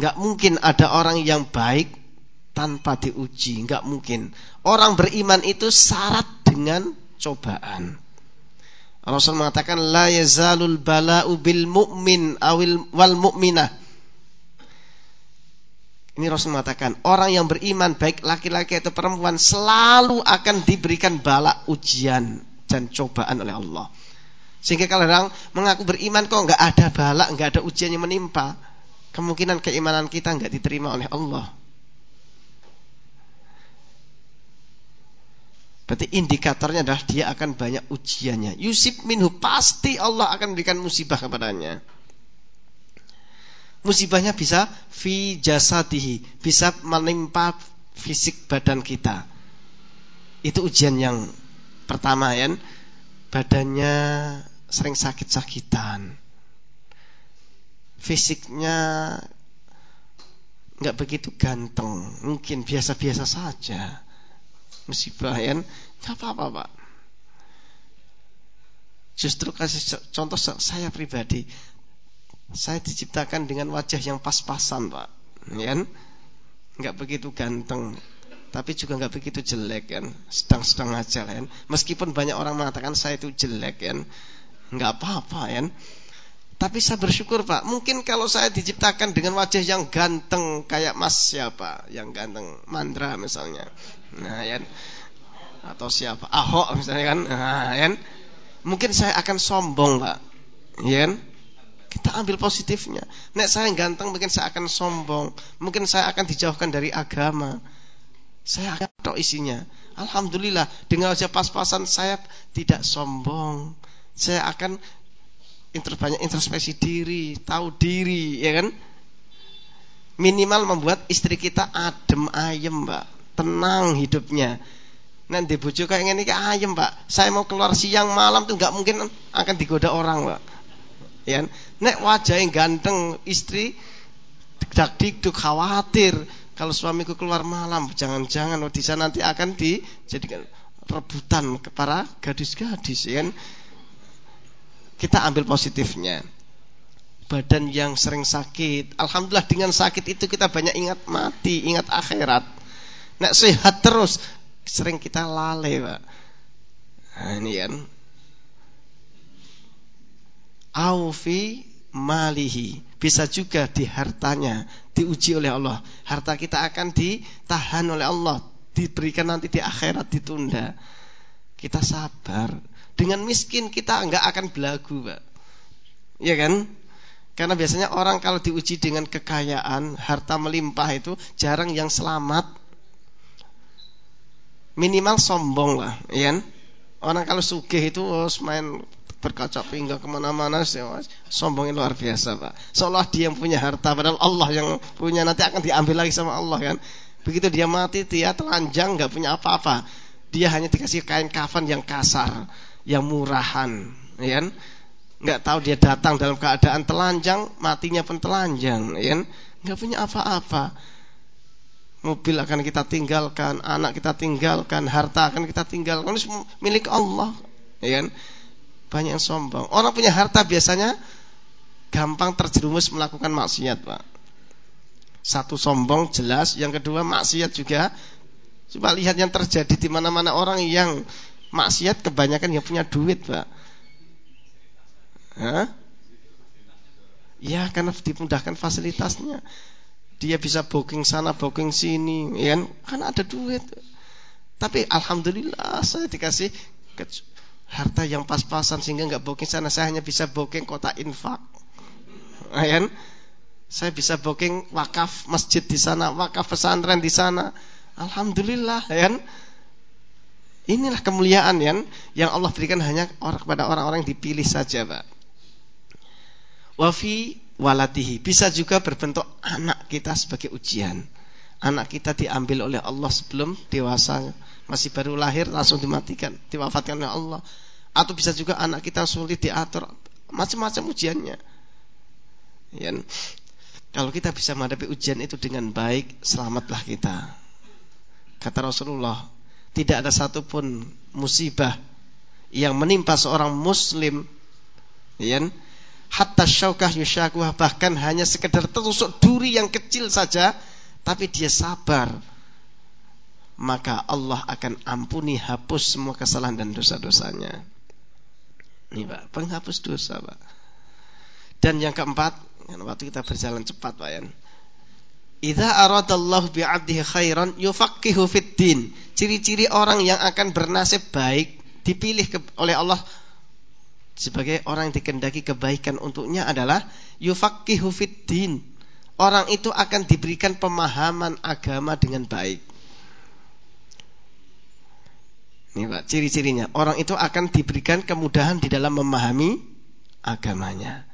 Gak mungkin ada orang yang baik tanpa diuji, Gak mungkin. Orang beriman itu syarat dengan cobaan. Rasul mengatakan la yazalul bala'u bil mu'min awil wal mu'minah. Ini Rasul mengatakan orang yang beriman baik laki-laki atau perempuan selalu akan diberikan bala ujian dan cobaan oleh Allah. Sehingga kalau orang mengaku beriman kok nggak ada bala, nggak ada ujian yang menimpa, kemungkinan keimanan kita nggak diterima oleh Allah. Berarti indikatornya adalah dia akan banyak ujiannya. Yusuf minhu pasti Allah akan berikan musibah kepadanya. Musibahnya bisa fi jasadihi, bisa menimpa fisik badan kita. Itu ujian yang pertama ya. Badannya sering sakit-sakitan. Fisiknya nggak begitu ganteng, mungkin biasa-biasa saja. Musibah ya nggak apa-apa pak. Justru kasih contoh saya pribadi. Saya diciptakan dengan wajah yang pas-pasan pak. Ya nggak begitu ganteng tapi juga nggak begitu jelek kan sedang-sedang aja kan meskipun banyak orang mengatakan saya itu jelek kan nggak apa-apa kan tapi saya bersyukur Pak, mungkin kalau saya diciptakan dengan wajah yang ganteng kayak Mas siapa, yang ganteng Mandra misalnya. Nah, ya. Atau siapa? Ahok misalnya kan. Nah, ya. Mungkin saya akan sombong, Pak. Ya? Kita ambil positifnya. Nek saya ganteng mungkin saya akan sombong, mungkin saya akan dijauhkan dari agama. Saya akan tahu isinya. Alhamdulillah dengan wajah pas-pasan saya tidak sombong. Saya akan banyak introspeksi diri, tahu diri, ya kan? Minimal membuat istri kita adem ayem, Mbak. Tenang hidupnya. Nanti bojo kayak gini kayak ayem, Pak. Saya mau keluar siang malam tuh nggak mungkin akan digoda orang, Mbak. Ya, kan? nek wajah yang ganteng istri dak dikduk khawatir kalau suamiku keluar malam, jangan-jangan di sana nanti akan dijadikan rebutan ke para gadis-gadis, ya kan? Kita ambil positifnya. Badan yang sering sakit, alhamdulillah dengan sakit itu kita banyak ingat mati, ingat akhirat. Nek sehat terus, sering kita lalai, Pak. Nah, ini kan. Aufi malihi bisa juga di hartanya diuji oleh Allah harta kita akan ditahan oleh Allah diberikan nanti di akhirat ditunda kita sabar dengan miskin kita nggak akan belagu, Pak. Iya kan? Karena biasanya orang kalau diuji dengan kekayaan, harta melimpah itu jarang yang selamat. Minimal sombong lah, iya kan? Orang kalau sugih itu oh, main berkaca pinggang ke mana-mana sombongnya luar biasa pak seolah dia yang punya harta padahal Allah yang punya nanti akan diambil lagi sama Allah kan begitu dia mati dia telanjang nggak punya apa-apa dia hanya dikasih kain kafan yang kasar yang murahan, ya kan? Nggak tahu dia datang dalam keadaan telanjang, matinya pun telanjang, ya kan? Nggak punya apa-apa. mobil akan kita tinggalkan, anak kita tinggalkan, harta akan kita tinggalkan, ini milik Allah, ya kan? Banyak yang sombong. Orang punya harta biasanya gampang terjerumus melakukan maksiat, Pak. Satu sombong jelas, yang kedua maksiat juga. Coba lihat yang terjadi di mana-mana orang yang maksiat kebanyakan yang punya duit, Pak. Hah? Ya, karena dimudahkan fasilitasnya. Dia bisa booking sana, booking sini, ya kan? Kan ada duit. Tapi alhamdulillah saya dikasih harta yang pas-pasan sehingga nggak booking sana, saya hanya bisa booking kota infak. Ya kan? Saya bisa booking wakaf masjid di sana, wakaf pesantren di sana. Alhamdulillah, ya kan? Inilah kemuliaan ya, yang Allah berikan hanya orang kepada orang-orang yang dipilih saja, Pak. Wafi walatihi bisa juga berbentuk anak kita sebagai ujian. Anak kita diambil oleh Allah sebelum dewasa, masih baru lahir langsung dimatikan, diwafatkan oleh Allah. Atau bisa juga anak kita sulit diatur, macam-macam ujiannya. Ya. Kalau kita bisa menghadapi ujian itu dengan baik, selamatlah kita. Kata Rasulullah, tidak ada satupun musibah yang menimpa seorang muslim, ya, hatta syaukah yushakuha bahkan hanya sekedar tertusuk duri yang kecil saja, tapi dia sabar, maka Allah akan ampuni hapus semua kesalahan dan dosa-dosanya. Ini Pak, penghapus dosa Pak. Dan yang keempat, waktu kita berjalan cepat Pak ya. Idza aradallahu bi'abdihi khairan yufaqihu fid din. Ciri-ciri orang yang akan bernasib baik dipilih oleh Allah sebagai orang yang dikendaki kebaikan untuknya adalah yufaqihu fid din. Orang itu akan diberikan pemahaman agama dengan baik. Ini Pak, ciri-cirinya. Orang itu akan diberikan kemudahan di dalam memahami agamanya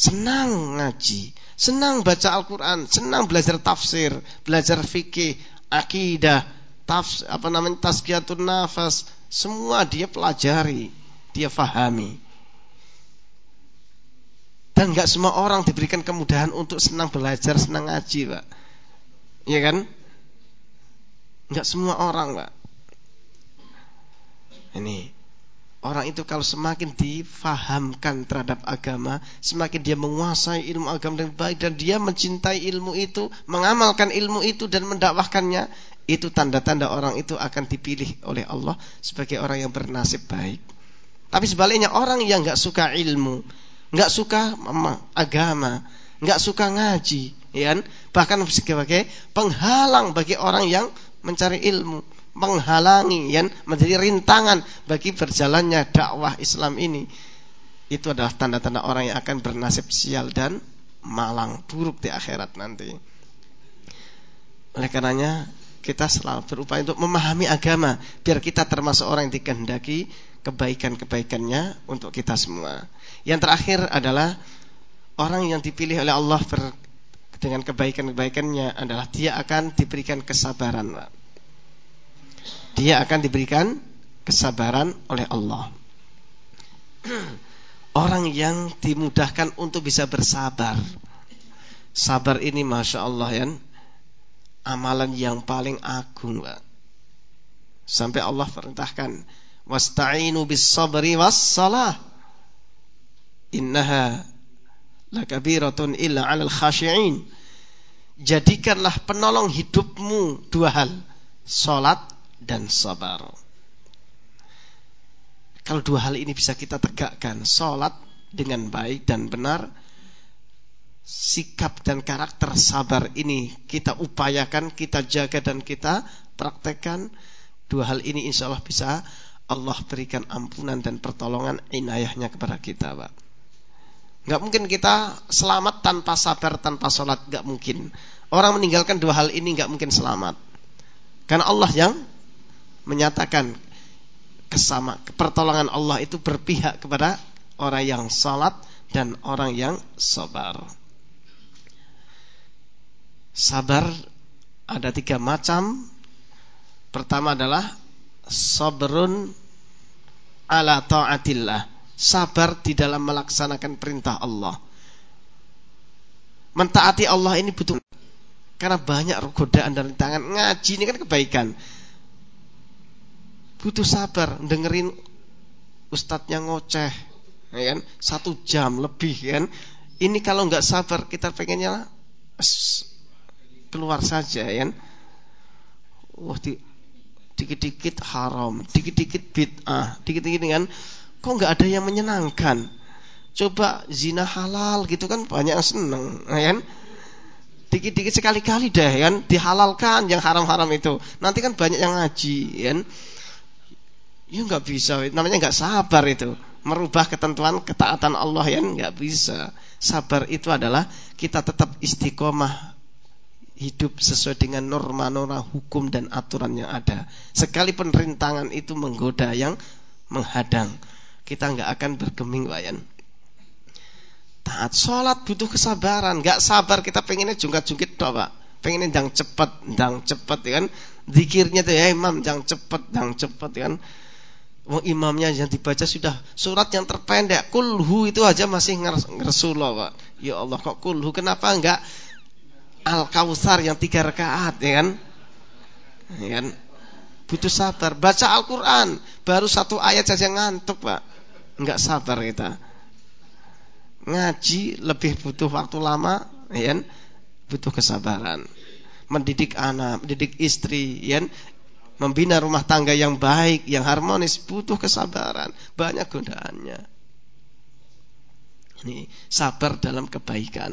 senang ngaji, senang baca Al-Qur'an, senang belajar tafsir, belajar fikih, akidah, tafs apa namanya tazkiyatun nafas, semua dia pelajari, dia fahami. Dan nggak semua orang diberikan kemudahan untuk senang belajar, senang ngaji, Pak. Iya kan? Nggak semua orang, Pak. Ini Orang itu kalau semakin difahamkan terhadap agama, semakin dia menguasai ilmu agama dengan baik dan dia mencintai ilmu itu, mengamalkan ilmu itu dan mendakwahkannya, itu tanda-tanda orang itu akan dipilih oleh Allah sebagai orang yang bernasib baik. Tapi sebaliknya orang yang nggak suka ilmu, nggak suka agama, nggak suka ngaji, ya kan? bahkan sebagai penghalang bagi orang yang mencari ilmu menghalangi yang menjadi rintangan bagi berjalannya dakwah Islam ini itu adalah tanda-tanda orang yang akan bernasib sial dan malang buruk di akhirat nanti. Oleh karenanya kita selalu berupaya untuk memahami agama biar kita termasuk orang yang dikehendaki kebaikan-kebaikannya untuk kita semua. Yang terakhir adalah orang yang dipilih oleh Allah dengan kebaikan-kebaikannya adalah dia akan diberikan kesabaran dia akan diberikan kesabaran oleh Allah. Orang yang dimudahkan untuk bisa bersabar. Sabar ini masya Allah ya, amalan yang paling agung, Pak. Sampai Allah perintahkan, wasta'inu bis sabri was salah. Innaha lakabiratun illa 'alal khashi'in. Jadikanlah penolong hidupmu dua hal, salat dan sabar. Kalau dua hal ini bisa kita tegakkan, sholat dengan baik dan benar, sikap dan karakter sabar ini kita upayakan, kita jaga dan kita praktekkan. Dua hal ini insya Allah bisa Allah berikan ampunan dan pertolongan inayahnya kepada kita, Pak. Gak mungkin kita selamat tanpa sabar, tanpa sholat, gak mungkin. Orang meninggalkan dua hal ini gak mungkin selamat. Karena Allah yang menyatakan kesama pertolongan Allah itu berpihak kepada orang yang salat dan orang yang sabar. Sabar ada tiga macam. Pertama adalah sabrun ala taatillah. Sabar di dalam melaksanakan perintah Allah. Mentaati Allah ini butuh Karena banyak godaan dan rintangan. Ngaji ini kan kebaikan. Butuh sabar dengerin ustadznya ngoceh, ya kan? Satu jam lebih kan. Ini kalau nggak sabar kita pengennya keluar saja ya kan. Wah, di, dikit-dikit haram, dikit-dikit bid'ah, dikit-dikit kan kok nggak ada yang menyenangkan. Coba zina halal gitu kan banyak yang seneng, ya kan? Dikit-dikit sekali-kali deh kan dihalalkan yang haram-haram itu. Nanti kan banyak yang ngaji, ya kan? Ya nggak bisa, namanya nggak sabar itu. Merubah ketentuan ketaatan Allah ya nggak bisa. Sabar itu adalah kita tetap istiqomah hidup sesuai dengan norma-norma hukum dan aturan yang ada. Sekalipun rintangan itu menggoda yang menghadang, kita nggak akan bergeming wayan taat sholat butuh kesabaran nggak sabar kita pengennya jungkat-jungkit doa pak pengennya jang cepet jang cepet ya kan zikirnya tuh ya imam jang cepet jang cepet ya kan Oh, imamnya yang dibaca sudah surat yang terpendek. Kulhu itu aja masih ngersuloh pak. Ya Allah kok kulhu? Kenapa enggak al kausar yang tiga rakaat ya kan? Ya kan? Butuh sabar. Baca Al Quran baru satu ayat saja ngantuk pak. Enggak sabar kita. Ngaji lebih butuh waktu lama ya butuh kesabaran. Mendidik anak mendidik istri ya membina rumah tangga yang baik yang harmonis butuh kesabaran. Banyak godaannya. Ini sabar dalam kebaikan.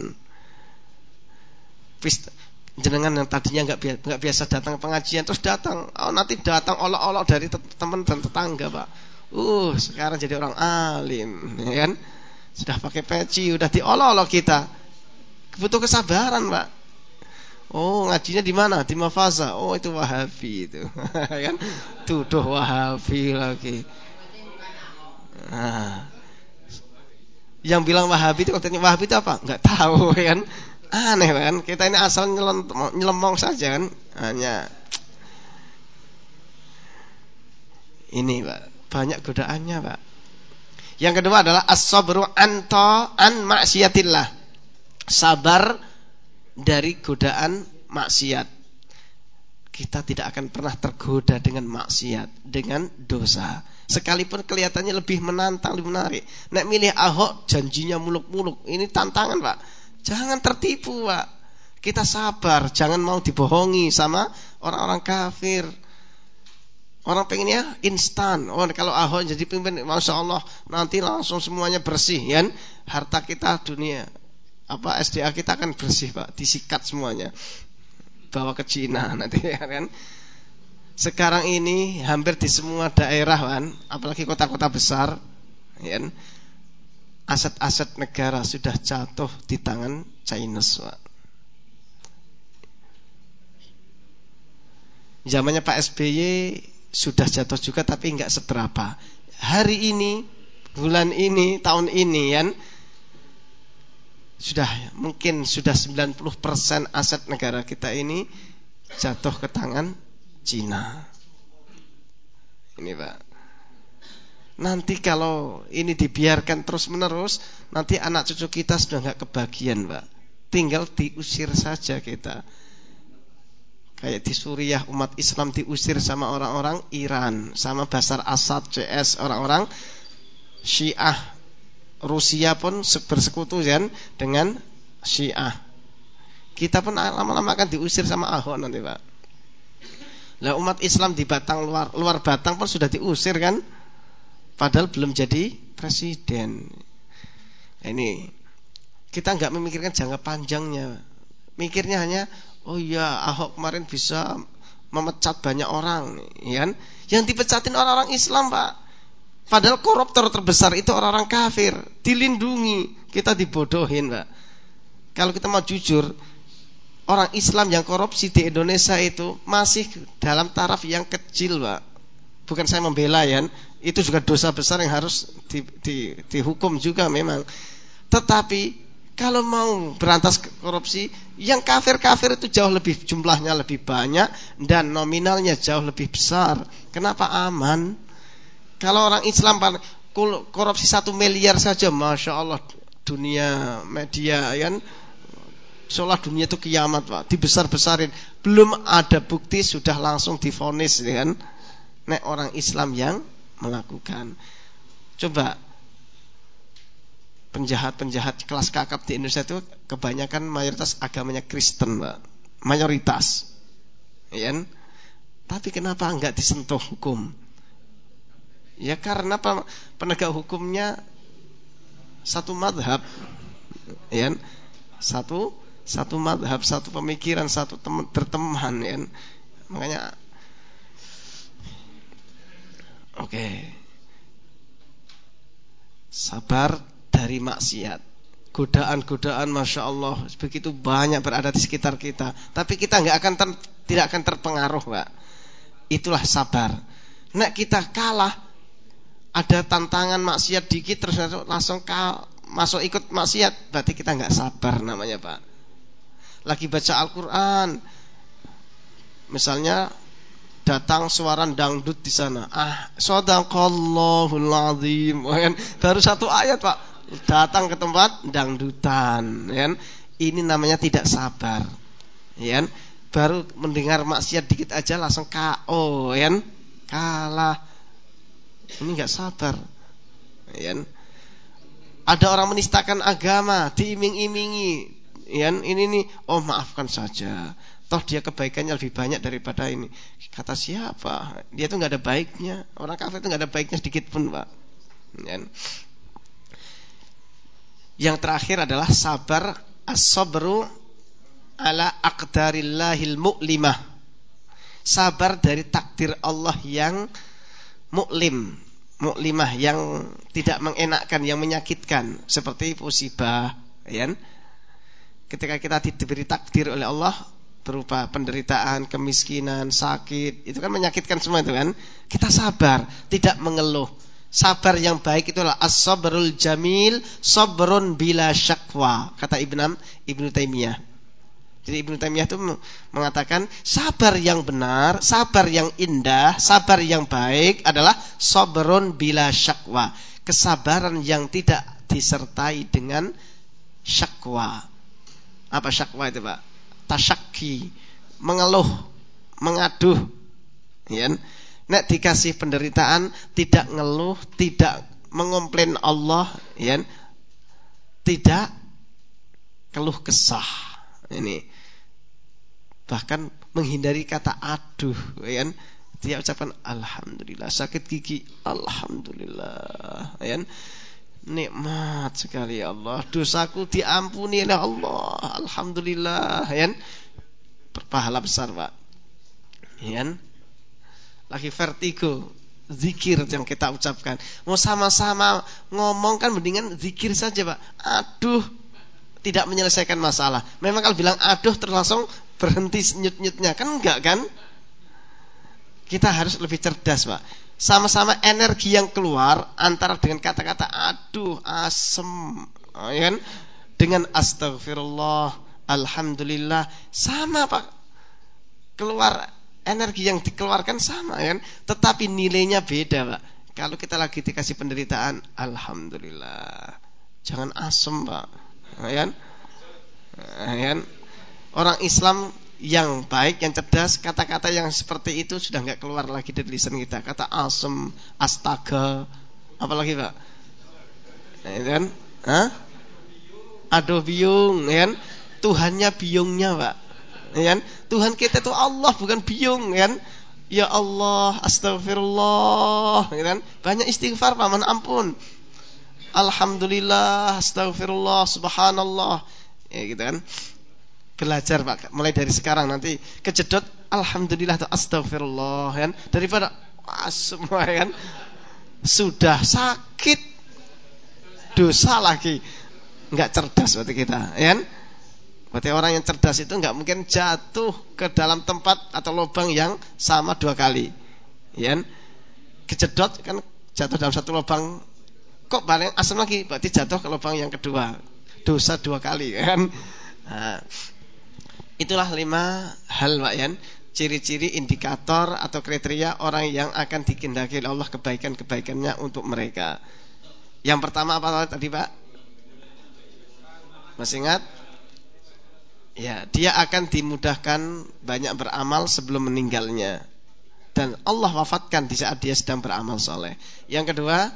Jenengan yang tadinya nggak nggak biasa datang pengajian terus datang. Oh nanti datang olok-olok dari teman dan tetangga pak. Uh sekarang jadi orang alim ya kan? Sudah pakai peci, sudah diolok-olok kita. Butuh kesabaran, Pak. Oh, ngajinya di mana? Di Mafaza. Oh, itu Wahabi itu. kan tuduh Wahabi lagi. Nah. Yang bilang Wahabi itu kontennya Wahabi itu apa? Enggak tahu kan. Aneh kan. Kita ini asal nyelemong saja kan. Hanya ini, Pak. Banyak godaannya, Pak. Yang kedua adalah as-sabru anta an maksiatillah. Sabar dari godaan maksiat. Kita tidak akan pernah tergoda dengan maksiat, dengan dosa. Sekalipun kelihatannya lebih menantang, lebih menarik. Nek milih Ahok janjinya muluk-muluk. Ini tantangan, Pak. Jangan tertipu, Pak. Kita sabar, jangan mau dibohongi sama orang-orang kafir. Orang pengennya instan. Oh, kalau Ahok jadi pimpin, masya Allah, nanti langsung semuanya bersih, ya. Harta kita dunia, apa SDA kita akan bersih, pak, disikat semuanya, bawa ke Cina nanti, ya kan. Sekarang ini hampir di semua daerah, kan, apalagi kota-kota besar, ya. Kan? Aset-aset negara sudah jatuh di tangan Chinese, pak. Zamannya Pak SBY sudah jatuh juga tapi nggak seberapa. Hari ini, bulan ini, tahun ini kan sudah mungkin sudah 90% aset negara kita ini jatuh ke tangan Cina. Ini Pak. Nanti kalau ini dibiarkan terus-menerus, nanti anak cucu kita sudah nggak kebagian, Pak. Tinggal diusir saja kita. Kayak di Suriah umat Islam diusir sama orang-orang Iran, sama Basar Asad, CS, orang-orang Syiah. Rusia pun bersekutu kan dengan Syiah. Kita pun lama-lama akan diusir sama Ahok nanti, Pak. Lah umat Islam di Batang luar luar Batang pun sudah diusir kan? Padahal belum jadi presiden. Nah, ini kita nggak memikirkan jangka panjangnya. Mikirnya hanya Oh iya, Ahok kemarin bisa memecat banyak orang, ya kan? Yang dipecatin orang-orang Islam, Pak. Padahal koruptor terbesar itu orang-orang kafir, dilindungi, kita dibodohin, Pak. Kalau kita mau jujur, orang Islam yang korupsi di Indonesia itu masih dalam taraf yang kecil, Pak. Bukan saya membela ya, itu juga dosa besar yang harus di, di, dihukum juga memang. Tetapi kalau mau berantas korupsi, yang kafir-kafir itu jauh lebih jumlahnya lebih banyak dan nominalnya jauh lebih besar. Kenapa aman? Kalau orang Islam korupsi satu miliar saja, masya Allah dunia media kan Seolah dunia itu kiamat, Pak. Dibesar-besarin. Belum ada bukti sudah langsung difonis ya kan. Nek orang Islam yang melakukan. Coba penjahat-penjahat kelas kakap di Indonesia itu kebanyakan mayoritas agamanya Kristen, Pak. Mayoritas. Ya kan? Tapi kenapa enggak disentuh hukum? Ya karena penegak hukumnya satu madhab, ya? Satu satu madhab, satu pemikiran, satu teman, berteman ya. Makanya Oke. Sabar dari maksiat. Godaan-godaan Masya Allah Begitu banyak berada di sekitar kita Tapi kita nggak akan ter, tidak akan terpengaruh Pak. Itulah sabar Nek kita kalah Ada tantangan maksiat dikit Terus langsung kal, masuk ikut maksiat. Berarti kita nggak sabar namanya Pak. Lagi baca Al-Quran. Misalnya datang suara dangdut di sana. Ah sadaqallahul azim. Kan? Baru satu ayat Pak. Datang ke tempat dangdutan kan? Ini namanya tidak sabar ya kan? Baru mendengar maksiat dikit aja langsung KO kan? Kalah ini nggak sabar. Ya kan? Ada orang menistakan agama diiming-imingi. Ya ini nih oh maafkan saja. Toh dia kebaikannya lebih banyak daripada ini. Kata siapa? Dia tuh nggak ada baiknya. Orang kafir itu nggak ada baiknya sedikit pun pak. Ya. yang terakhir adalah sabar as-sabru ala aqdarillahil mu'limah. Sabar dari takdir Allah yang muklim muklimah yang tidak mengenakkan yang menyakitkan seperti musibah ya ketika kita diberi takdir oleh Allah berupa penderitaan, kemiskinan, sakit, itu kan menyakitkan semua itu kan. Kita sabar, tidak mengeluh. Sabar yang baik itulah as-sabrul jamil, sabrun bila syakwa, kata Ibnu Ibnu Taimiyah. Jadi Ibnu Taimiyah itu mengatakan sabar yang benar, sabar yang indah, sabar yang baik adalah sabrun bila syakwa. Kesabaran yang tidak disertai dengan syakwa apa syakwa itu Pak? Tasyaki, mengeluh, mengaduh. Ya. Nek dikasih penderitaan tidak ngeluh, tidak mengomplain Allah, ya. Tidak keluh kesah. Ini bahkan menghindari kata aduh, ya. Dia ucapkan alhamdulillah sakit gigi, alhamdulillah, ya nikmat sekali ya Allah. Dosaku diampuni oleh Allah. Alhamdulillah, ya. Berpahala besar, Pak. Ya. Lagi vertigo, zikir yang kita ucapkan. Mau sama-sama ngomong kan mendingan zikir saja, Pak. Aduh, tidak menyelesaikan masalah. Memang kalau bilang aduh terus langsung berhenti nyut-nyutnya kan enggak kan? Kita harus lebih cerdas, Pak. Sama-sama energi yang keluar antara dengan kata-kata aduh asem ya kan? Dengan astagfirullah alhamdulillah. Sama Pak. Keluar energi yang dikeluarkan sama ya kan? Tetapi nilainya beda Pak. Kalau kita lagi dikasih penderitaan alhamdulillah. Jangan asem Pak. Ya kan, ya kan? Orang Islam yang baik, yang cerdas, kata-kata yang seperti itu sudah nggak keluar lagi dari lisan kita. Kata asem, astaga, apalagi pak? Nah, kan? Hah? Aduh biung, ya kan? Tuhannya biungnya pak, ya kan? Tuhan kita itu Allah bukan biung, ya kan? Ya Allah, astagfirullah, ya kan? Banyak istighfar paman ampun. Alhamdulillah, astagfirullah, subhanallah, ya gitu kan? Belajar Pak. Mulai dari sekarang nanti kejedot alhamdulillah atau astagfirullah kan. Daripada wah, semua kan. Sudah sakit. Dosa lagi. Nggak cerdas berarti kita ya kan. Berarti orang yang cerdas itu nggak mungkin jatuh ke dalam tempat atau lubang yang sama dua kali ya kan. Kejedot kan jatuh dalam satu lubang. Kok balik asam lagi? Berarti jatuh ke lubang yang kedua. Dosa dua kali kan. Nah, Itulah lima hal Pak Yan Ciri-ciri indikator atau kriteria orang yang akan dikendaki Allah kebaikan-kebaikannya untuk mereka Yang pertama apa tadi Pak? Masih ingat? Ya, dia akan dimudahkan banyak beramal sebelum meninggalnya. Dan Allah wafatkan di saat dia sedang beramal soleh. Yang kedua,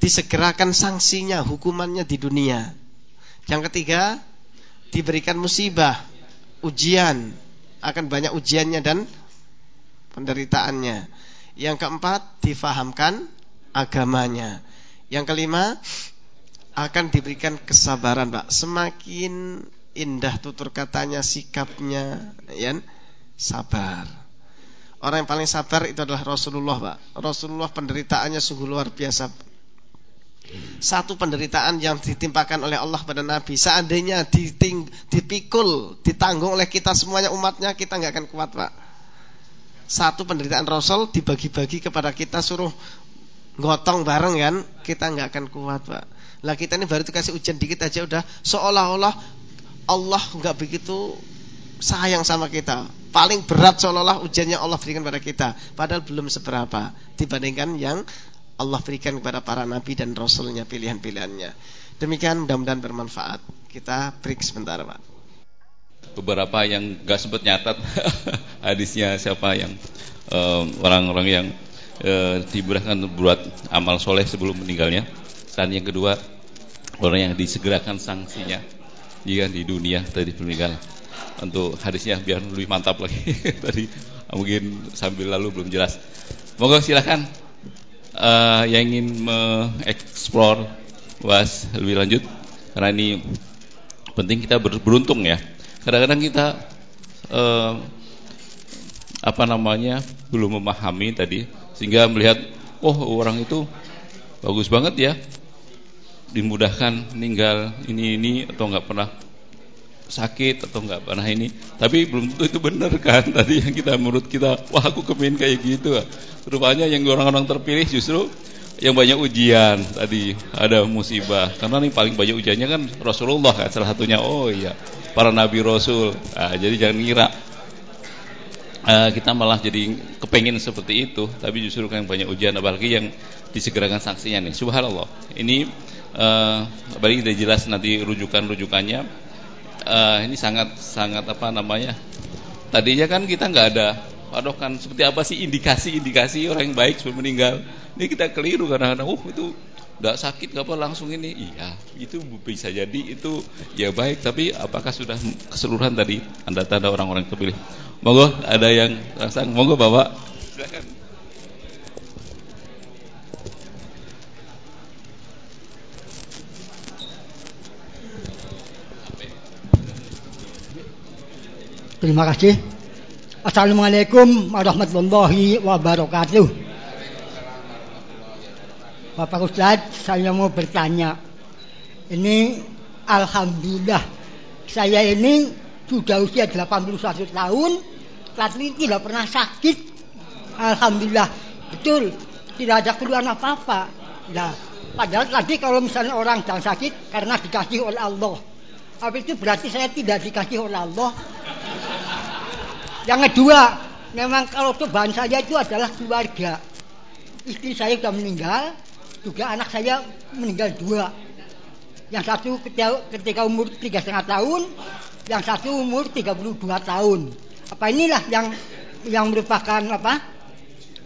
disegerakan sanksinya, hukumannya di dunia. Yang ketiga, diberikan musibah, ujian, akan banyak ujiannya dan penderitaannya. Yang keempat, difahamkan agamanya. Yang kelima, akan diberikan kesabaran, Pak. Semakin indah tutur katanya, sikapnya, ya, sabar. Orang yang paling sabar itu adalah Rasulullah, Pak. Rasulullah penderitaannya sungguh luar biasa. Satu penderitaan yang ditimpakan oleh Allah pada Nabi, seandainya diting, dipikul, ditanggung oleh kita semuanya umatnya, kita nggak akan kuat, Pak. Satu penderitaan Rasul dibagi-bagi kepada kita suruh gotong bareng kan, kita nggak akan kuat, Pak. Lah kita ini baru dikasih ujian dikit aja udah seolah-olah Allah nggak begitu sayang sama kita. Paling berat seolah-olah ujian yang Allah berikan pada kita. Padahal belum seberapa dibandingkan yang Allah berikan kepada para nabi dan rasulnya pilihan-pilihannya. Demikian mudah-mudahan bermanfaat. Kita break sebentar Pak. Beberapa yang gak sempat nyatat hadisnya siapa yang orang-orang uh, yang uh, diberahkan buat amal soleh sebelum meninggalnya. Dan yang kedua orang yang disegerakan sanksinya Iya di dunia tadi meninggal. Untuk hadisnya biar lebih mantap lagi. tadi mungkin sambil lalu belum jelas. Moga silakan uh, yang ingin mengeksplor was lebih lanjut karena ini penting kita beruntung ya. Kadang-kadang kita uh, apa namanya belum memahami tadi sehingga melihat oh orang itu bagus banget ya dimudahkan meninggal ini ini atau nggak pernah sakit atau nggak. Pernah ini tapi belum tentu itu benar kan? Tadi yang kita menurut kita wah aku kepingin kayak gitu rupanya yang orang-orang terpilih justru yang banyak ujian tadi ada musibah. Karena ini paling banyak ujiannya kan Rasulullah kan? Salah satunya oh iya para nabi Rasul. Nah, jadi jangan ngira uh, kita malah jadi kepengen seperti itu tapi justru kan yang banyak ujian apalagi yang disegerakan sanksinya nih. Subhanallah. Ini uh, balik sudah jelas nanti rujukan-rujukannya uh, ini sangat sangat apa namanya? Tadinya kan kita nggak ada padokan seperti apa sih indikasi-indikasi orang yang baik sebelum meninggal? Ini kita keliru karena kadang oh itu tidak sakit nggak apa langsung ini. Iya itu bisa jadi itu ya baik tapi apakah sudah keseluruhan tadi? Anda tanda orang-orang terpilih. Monggo ada yang rasa monggo bapak silakan Terima kasih. Assalamualaikum warahmatullahi wabarakatuh. Bapak Ustadz, saya mau bertanya. Ini Alhamdulillah, saya ini sudah usia 81 tahun, tapi tidak pernah sakit. Alhamdulillah, betul, tidak ada keluhan apa-apa. Nah, padahal tadi kalau misalnya orang jangan sakit karena dikasih oleh Allah. Tapi itu berarti saya tidak dikasih oleh Allah yang kedua, memang kalau cobaan saya itu adalah keluarga. Istri saya sudah meninggal, juga anak saya meninggal dua. Yang satu ketika, umur tiga setengah tahun, yang satu umur 32 tahun. Apa inilah yang yang merupakan apa?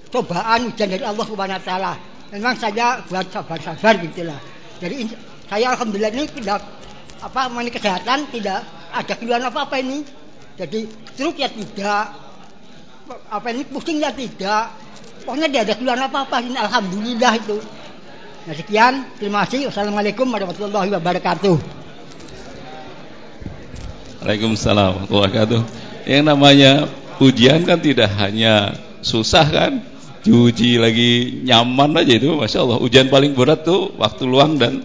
cobaan ujian dari Allah Subhanahu wa taala. Memang saya buat sabar-sabar gitulah. Jadi saya alhamdulillah ini tidak apa mengenai kesehatan tidak ada keluhan apa-apa ini. Jadi stroke ya tidak, apa ini pusing ya tidak. Pokoknya tidak ada keluhan apa-apa. Ini alhamdulillah itu. Nah sekian, terima kasih. Wassalamualaikum warahmatullahi wabarakatuh. Waalaikumsalam warahmatullahi wabarakatuh. Yang namanya ujian kan tidak hanya susah kan, diuji lagi nyaman aja itu, masya Allah. Ujian paling berat tuh waktu luang dan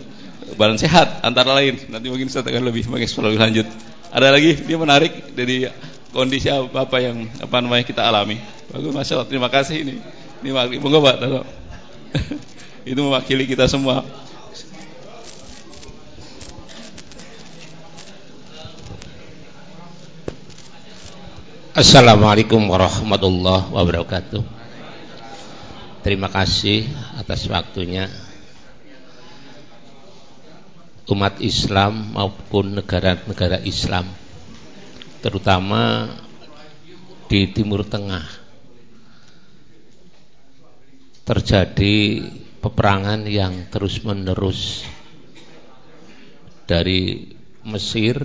badan sehat antara lain. Nanti mungkin saya akan lebih mengeksplor lebih lanjut. Ada lagi dia menarik dari kondisi apa, apa yang apa namanya kita alami. Bagus, masya Allah. Terima kasih ini. Ini wakil, monggo pak. Itu mewakili kita semua. Assalamualaikum warahmatullahi wabarakatuh. Terima kasih atas waktunya umat Islam maupun negara-negara Islam terutama di Timur Tengah terjadi peperangan yang terus-menerus dari Mesir,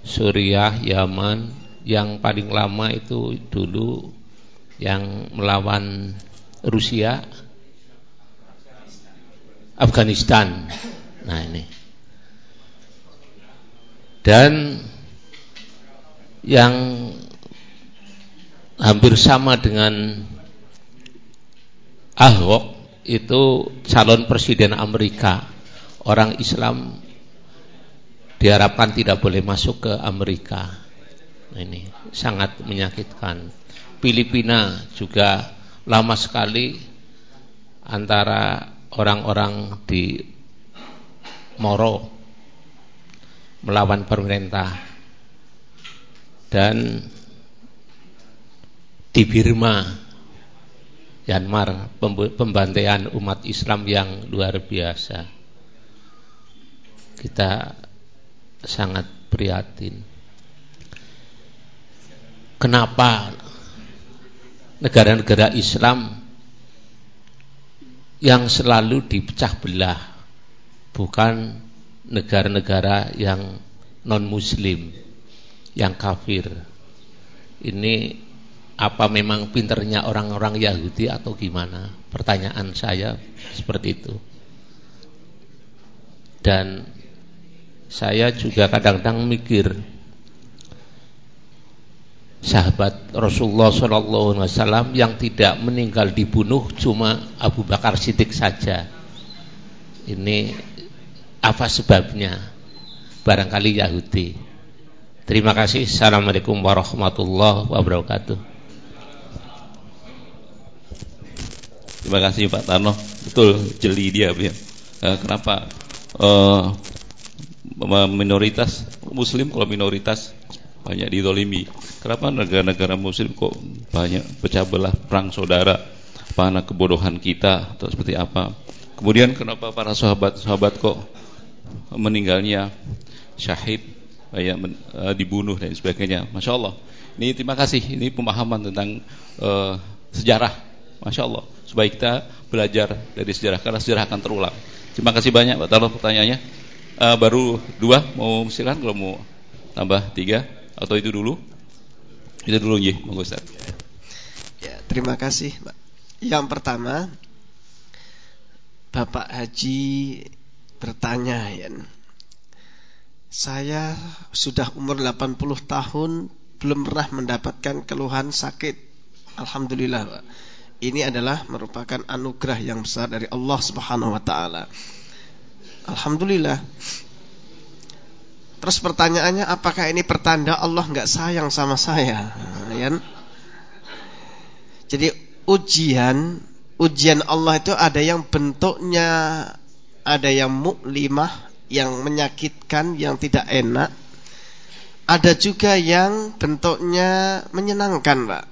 Suriah, Yaman, yang paling lama itu dulu yang melawan Rusia, Afghanistan. Nah ini. Dan yang hampir sama dengan Ahok itu calon presiden Amerika. Orang Islam diharapkan tidak boleh masuk ke Amerika. Nah, ini sangat menyakitkan. Filipina juga lama sekali antara orang-orang di Moro melawan pemerintah. Dan di Birma Myanmar pembantaian umat Islam yang luar biasa. Kita sangat prihatin. Kenapa negara-negara Islam yang selalu dipecah belah bukan negara-negara yang non muslim yang kafir. Ini apa memang pinternya orang-orang Yahudi atau gimana? Pertanyaan saya seperti itu. Dan saya juga kadang-kadang mikir sahabat Rasulullah SAW yang tidak meninggal dibunuh cuma Abu Bakar Siddiq saja. Ini apa sebabnya? Barangkali Yahudi. Terima kasih. Assalamualaikum warahmatullahi wabarakatuh. Terima kasih Pak Tarno. Betul jeli dia, ya. Kenapa uh, minoritas Muslim kalau minoritas banyak didolimi. Kenapa negara-negara muslim kok banyak pecah belah perang saudara? Mana kebodohan kita atau seperti apa? Kemudian kenapa para sahabat-sahabat kok meninggalnya syahid, banyak uh, dibunuh dan sebagainya? Masya Allah. Ini terima kasih. Ini pemahaman tentang uh, sejarah. Masya Allah. Supaya kita belajar dari sejarah karena sejarah akan terulang. Terima kasih banyak Pak Talo pertanyaannya. Uh, baru dua, mau silakan kalau mau tambah tiga. Atau itu dulu? Itu dulu ya, monggo Ustaz. Ya, terima kasih, Pak. Yang pertama, Bapak Haji bertanya ya. Saya sudah umur 80 tahun belum pernah mendapatkan keluhan sakit. Alhamdulillah, Pak. Ini adalah merupakan anugerah yang besar dari Allah Subhanahu wa taala. Alhamdulillah. Terus pertanyaannya apakah ini pertanda Allah nggak sayang sama saya? Ya. Jadi ujian ujian Allah itu ada yang bentuknya ada yang muklimah, yang menyakitkan, yang tidak enak. Ada juga yang bentuknya menyenangkan, Pak.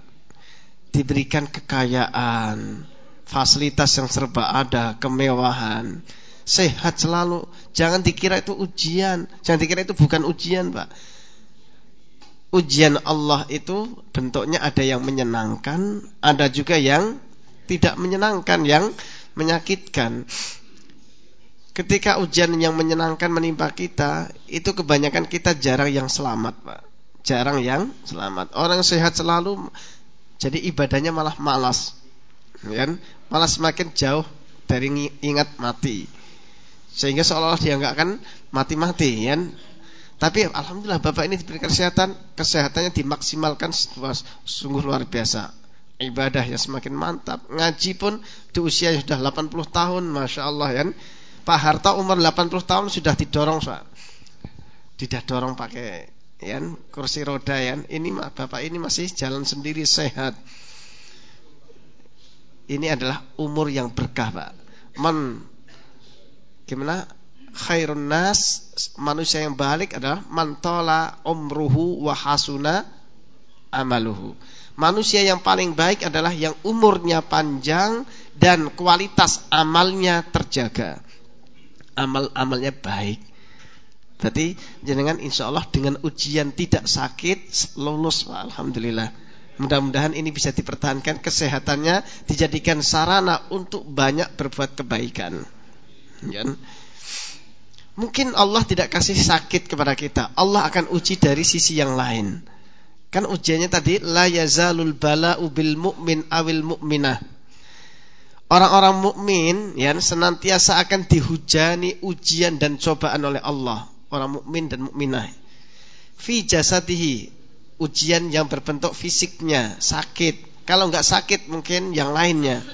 Diberikan kekayaan, fasilitas yang serba ada, kemewahan sehat selalu. Jangan dikira itu ujian, jangan dikira itu bukan ujian, Pak. Ujian Allah itu bentuknya ada yang menyenangkan, ada juga yang tidak menyenangkan, yang menyakitkan. Ketika ujian yang menyenangkan menimpa kita, itu kebanyakan kita jarang yang selamat, Pak. Jarang yang selamat. Orang sehat selalu jadi ibadahnya malah malas. Kan? Malah semakin jauh dari ingat mati sehingga seolah-olah dia nggak akan mati-mati ya tapi alhamdulillah bapak ini diberi kesehatan. Kesehatannya dimaksimalkan sungguh luar biasa. Ibadah yang semakin mantap. Ngaji pun di usia yang sudah 80 tahun masya Allah ya Pak Harto umur 80 tahun sudah didorong Pak. Tidak dorong pakai ya kursi roda ya ini bapak ini masih jalan sendiri sehat. Ini adalah umur yang berkah Pak. Man Gimana? Khairun nas manusia yang balik adalah mantola umruhu wa hasuna amaluhu. Manusia yang paling baik adalah yang umurnya panjang dan kualitas amalnya terjaga. Amal-amalnya baik. Berarti jenengan insya Allah dengan ujian tidak sakit lulus. Alhamdulillah. Mudah-mudahan ini bisa dipertahankan kesehatannya dijadikan sarana untuk banyak berbuat kebaikan. Ya. Mungkin Allah tidak kasih sakit kepada kita. Allah akan uji dari sisi yang lain. Kan ujiannya tadi la yazalul bala'u bil mu'min awil mu'minah. Orang-orang mukmin ya senantiasa akan dihujani ujian dan cobaan oleh Allah. Orang mukmin dan mukminah. Fi jasadihi ujian yang berbentuk fisiknya, sakit. Kalau nggak sakit mungkin yang lainnya.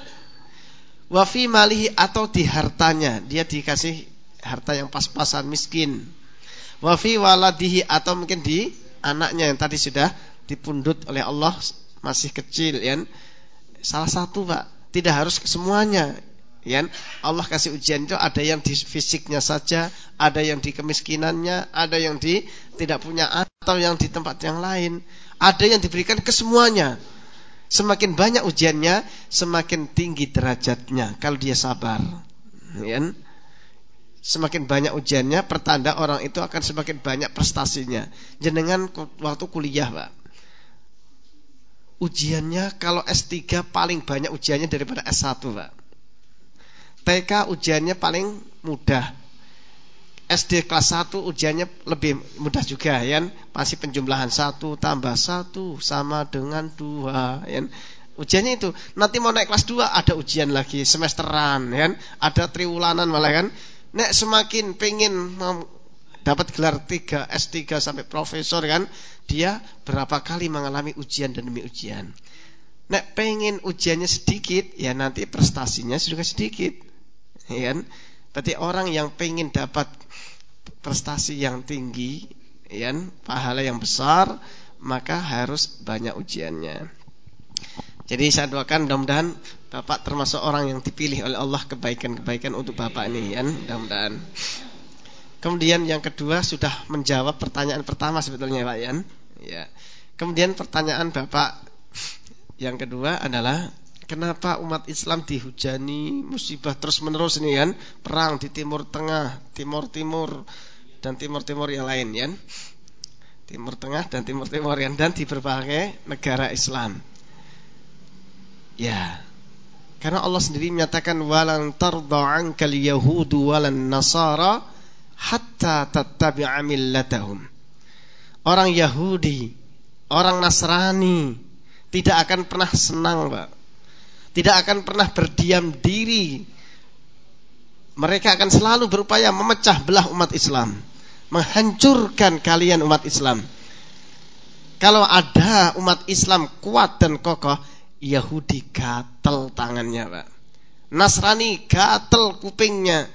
Wafi malihi atau di hartanya, dia dikasih harta yang pas-pasan miskin. Wafi waladihi atau mungkin di anaknya yang tadi sudah dipundut oleh Allah masih kecil ya. Salah satu Pak, tidak harus semuanya. Ya, Allah kasih ujian itu ada yang di fisiknya saja, ada yang di kemiskinannya, ada yang di tidak punya atau yang di tempat yang lain, ada yang diberikan ke semuanya. Semakin banyak ujiannya, semakin tinggi derajatnya kalau dia sabar. Ya. Semakin banyak ujiannya pertanda orang itu akan semakin banyak prestasinya. Jenengan waktu kuliah Pak. Ujiannya kalau S3 paling banyak ujiannya daripada S1 Pak. TK ujiannya paling mudah SD kelas 1 ujiannya lebih mudah juga ya masih penjumlahan 1 tambah 1 sama dengan 2 ya ujiannya itu nanti mau naik kelas 2 ada ujian lagi semesteran ya ada triwulanan malah kan Nek semakin pengen dapat gelar 3 S3 sampai profesor kan, dia berapa kali mengalami ujian dan demi ujian. Nek pengen ujiannya sedikit, ya nanti prestasinya juga sedikit. Ya kan? Berarti orang yang pengen dapat prestasi yang tinggi, ya, pahala yang besar, maka harus banyak ujiannya. Jadi saya doakan mudah-mudahan Bapak termasuk orang yang dipilih oleh Allah kebaikan-kebaikan untuk Bapak ini ya, mudah-mudahan. Kemudian yang kedua sudah menjawab pertanyaan pertama sebetulnya Pak Yan. Ya. Kemudian pertanyaan Bapak yang kedua adalah kenapa umat Islam dihujani musibah terus-menerus ini kan? Perang di Timur Tengah, Timur Timur dan Timur Timur yang lain ya. Timur Tengah dan Timur Timur yang dan di berbagai negara Islam. Ya, karena Allah sendiri menyatakan walan tardha ankal yahudu walan nasara hatta tattabi'a millatahum. Orang Yahudi, orang Nasrani tidak akan pernah senang, Pak. Tidak akan pernah berdiam diri. Mereka akan selalu berupaya memecah belah umat Islam, menghancurkan kalian umat Islam. Kalau ada umat Islam kuat dan kokoh, Yahudi gatel tangannya Pak. Nasrani gatel kupingnya.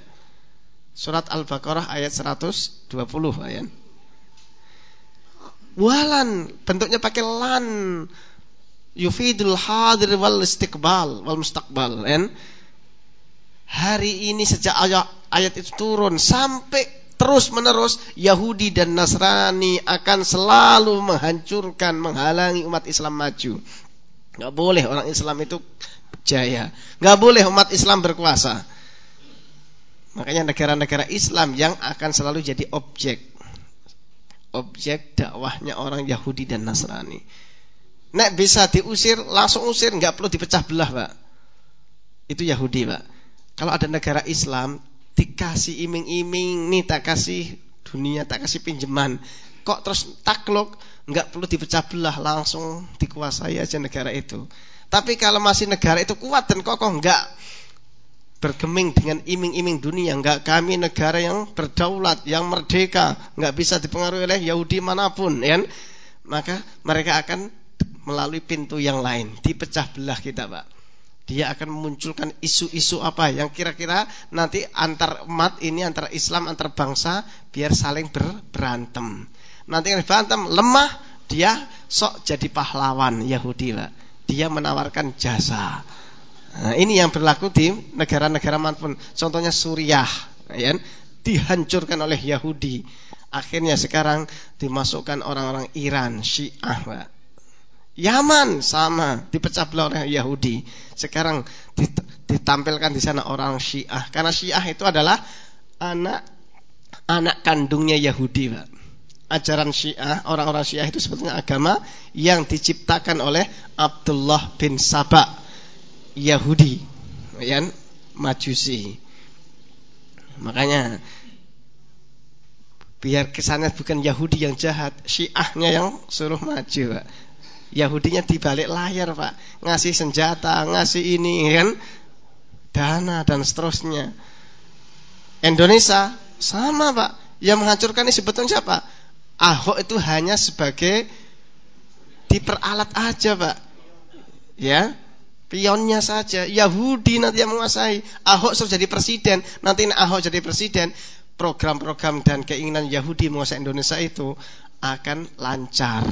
Surat Al-Baqarah ayat 120 ayat Walan bentuknya pakai lan. Yufidul hadir wal istiqbal wal mustaqbal kan hari ini sejak ayat itu turun sampai terus menerus Yahudi dan Nasrani akan selalu menghancurkan menghalangi umat Islam maju Gak boleh orang Islam itu jaya. Gak boleh umat Islam berkuasa. Makanya negara-negara Islam yang akan selalu jadi objek objek dakwahnya orang Yahudi dan Nasrani. Nek bisa diusir, langsung usir, nggak perlu dipecah belah, Pak. Itu Yahudi, Pak. Kalau ada negara Islam, dikasih iming-iming, nih tak kasih dunia, tak kasih pinjaman. Kok terus takluk, nggak perlu dipecah belah langsung dikuasai aja negara itu. Tapi kalau masih negara itu kuat dan kokoh nggak bergeming dengan iming-iming dunia, nggak kami negara yang berdaulat, yang merdeka, nggak bisa dipengaruhi oleh Yahudi mana pun, ya. Kan? Maka mereka akan melalui pintu yang lain, dipecah belah kita, Pak. Dia akan memunculkan isu-isu apa yang kira-kira nanti antar umat ini, antar Islam, antar bangsa biar saling ber berantem. Nanti yang dibantam lemah, dia sok jadi pahlawan Yahudi, Pak. Dia menawarkan jasa. Nah, ini yang berlaku di negara-negara mana pun. Contohnya Suriah, ya, dihancurkan oleh Yahudi. Akhirnya sekarang dimasukkan orang-orang Iran, Syiah, Pak. Yaman sama dipecah belah oleh Yahudi. Sekarang ditampilkan di sana orang Syiah. Karena Syiah itu adalah anak anak kandungnya Yahudi, Pak. Ajaran Syiah, orang-orang Syiah itu sebetulnya agama yang diciptakan oleh Abdullah bin Sabah, Yahudi, ya, Majusi. Makanya biar kesannya bukan Yahudi yang jahat, Syiahnya yang suruh maju, Pak. Yahudinya di balik layar, Pak. Ngasih senjata, ngasih ini kan dana dan seterusnya. Indonesia sama, Pak. Yang menghancurkan ini sebetulnya siapa? Ahok itu hanya sebagai diperalat aja, Pak. Ya, pionnya saja. Yahudi nanti yang menguasai. Ahok sudah jadi presiden, nanti Ahok jadi presiden, program-program dan keinginan Yahudi menguasai Indonesia itu akan lancar.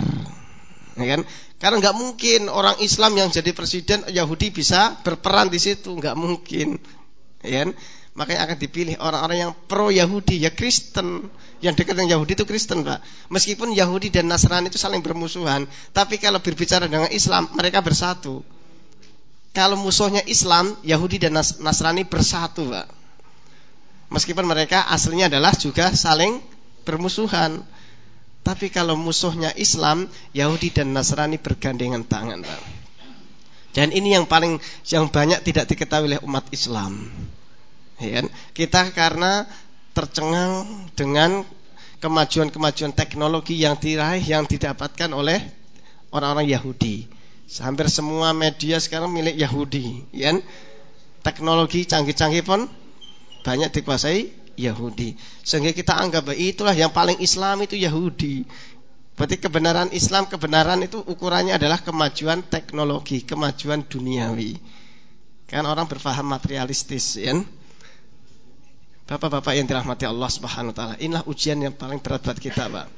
Ya kan? Karena nggak mungkin orang Islam yang jadi presiden Yahudi bisa berperan di situ, nggak mungkin. Ya kan? Makanya akan dipilih orang-orang yang pro Yahudi, ya Kristen. Yang dekat dengan Yahudi itu Kristen, Pak. Meskipun Yahudi dan Nasrani itu saling bermusuhan, tapi kalau berbicara dengan Islam, mereka bersatu. Kalau musuhnya Islam, Yahudi dan Nasrani bersatu, Pak. Meskipun mereka aslinya adalah juga saling bermusuhan. Tapi kalau musuhnya Islam, Yahudi dan Nasrani bergandengan tangan. Dan ini yang paling yang banyak tidak diketahui oleh umat Islam ya kan? Kita karena tercengang dengan kemajuan-kemajuan teknologi yang diraih yang didapatkan oleh orang-orang Yahudi. Hampir semua media sekarang milik Yahudi, ya kan? Teknologi canggih-canggih pun banyak dikuasai Yahudi. Sehingga kita anggap itulah yang paling Islam itu Yahudi. Berarti kebenaran Islam, kebenaran itu ukurannya adalah kemajuan teknologi, kemajuan duniawi. Kan orang berfaham materialistis, ya? Bapak-bapak yang dirahmati Allah Subhanahu wa taala, inilah ujian yang paling berat buat kita, Pak.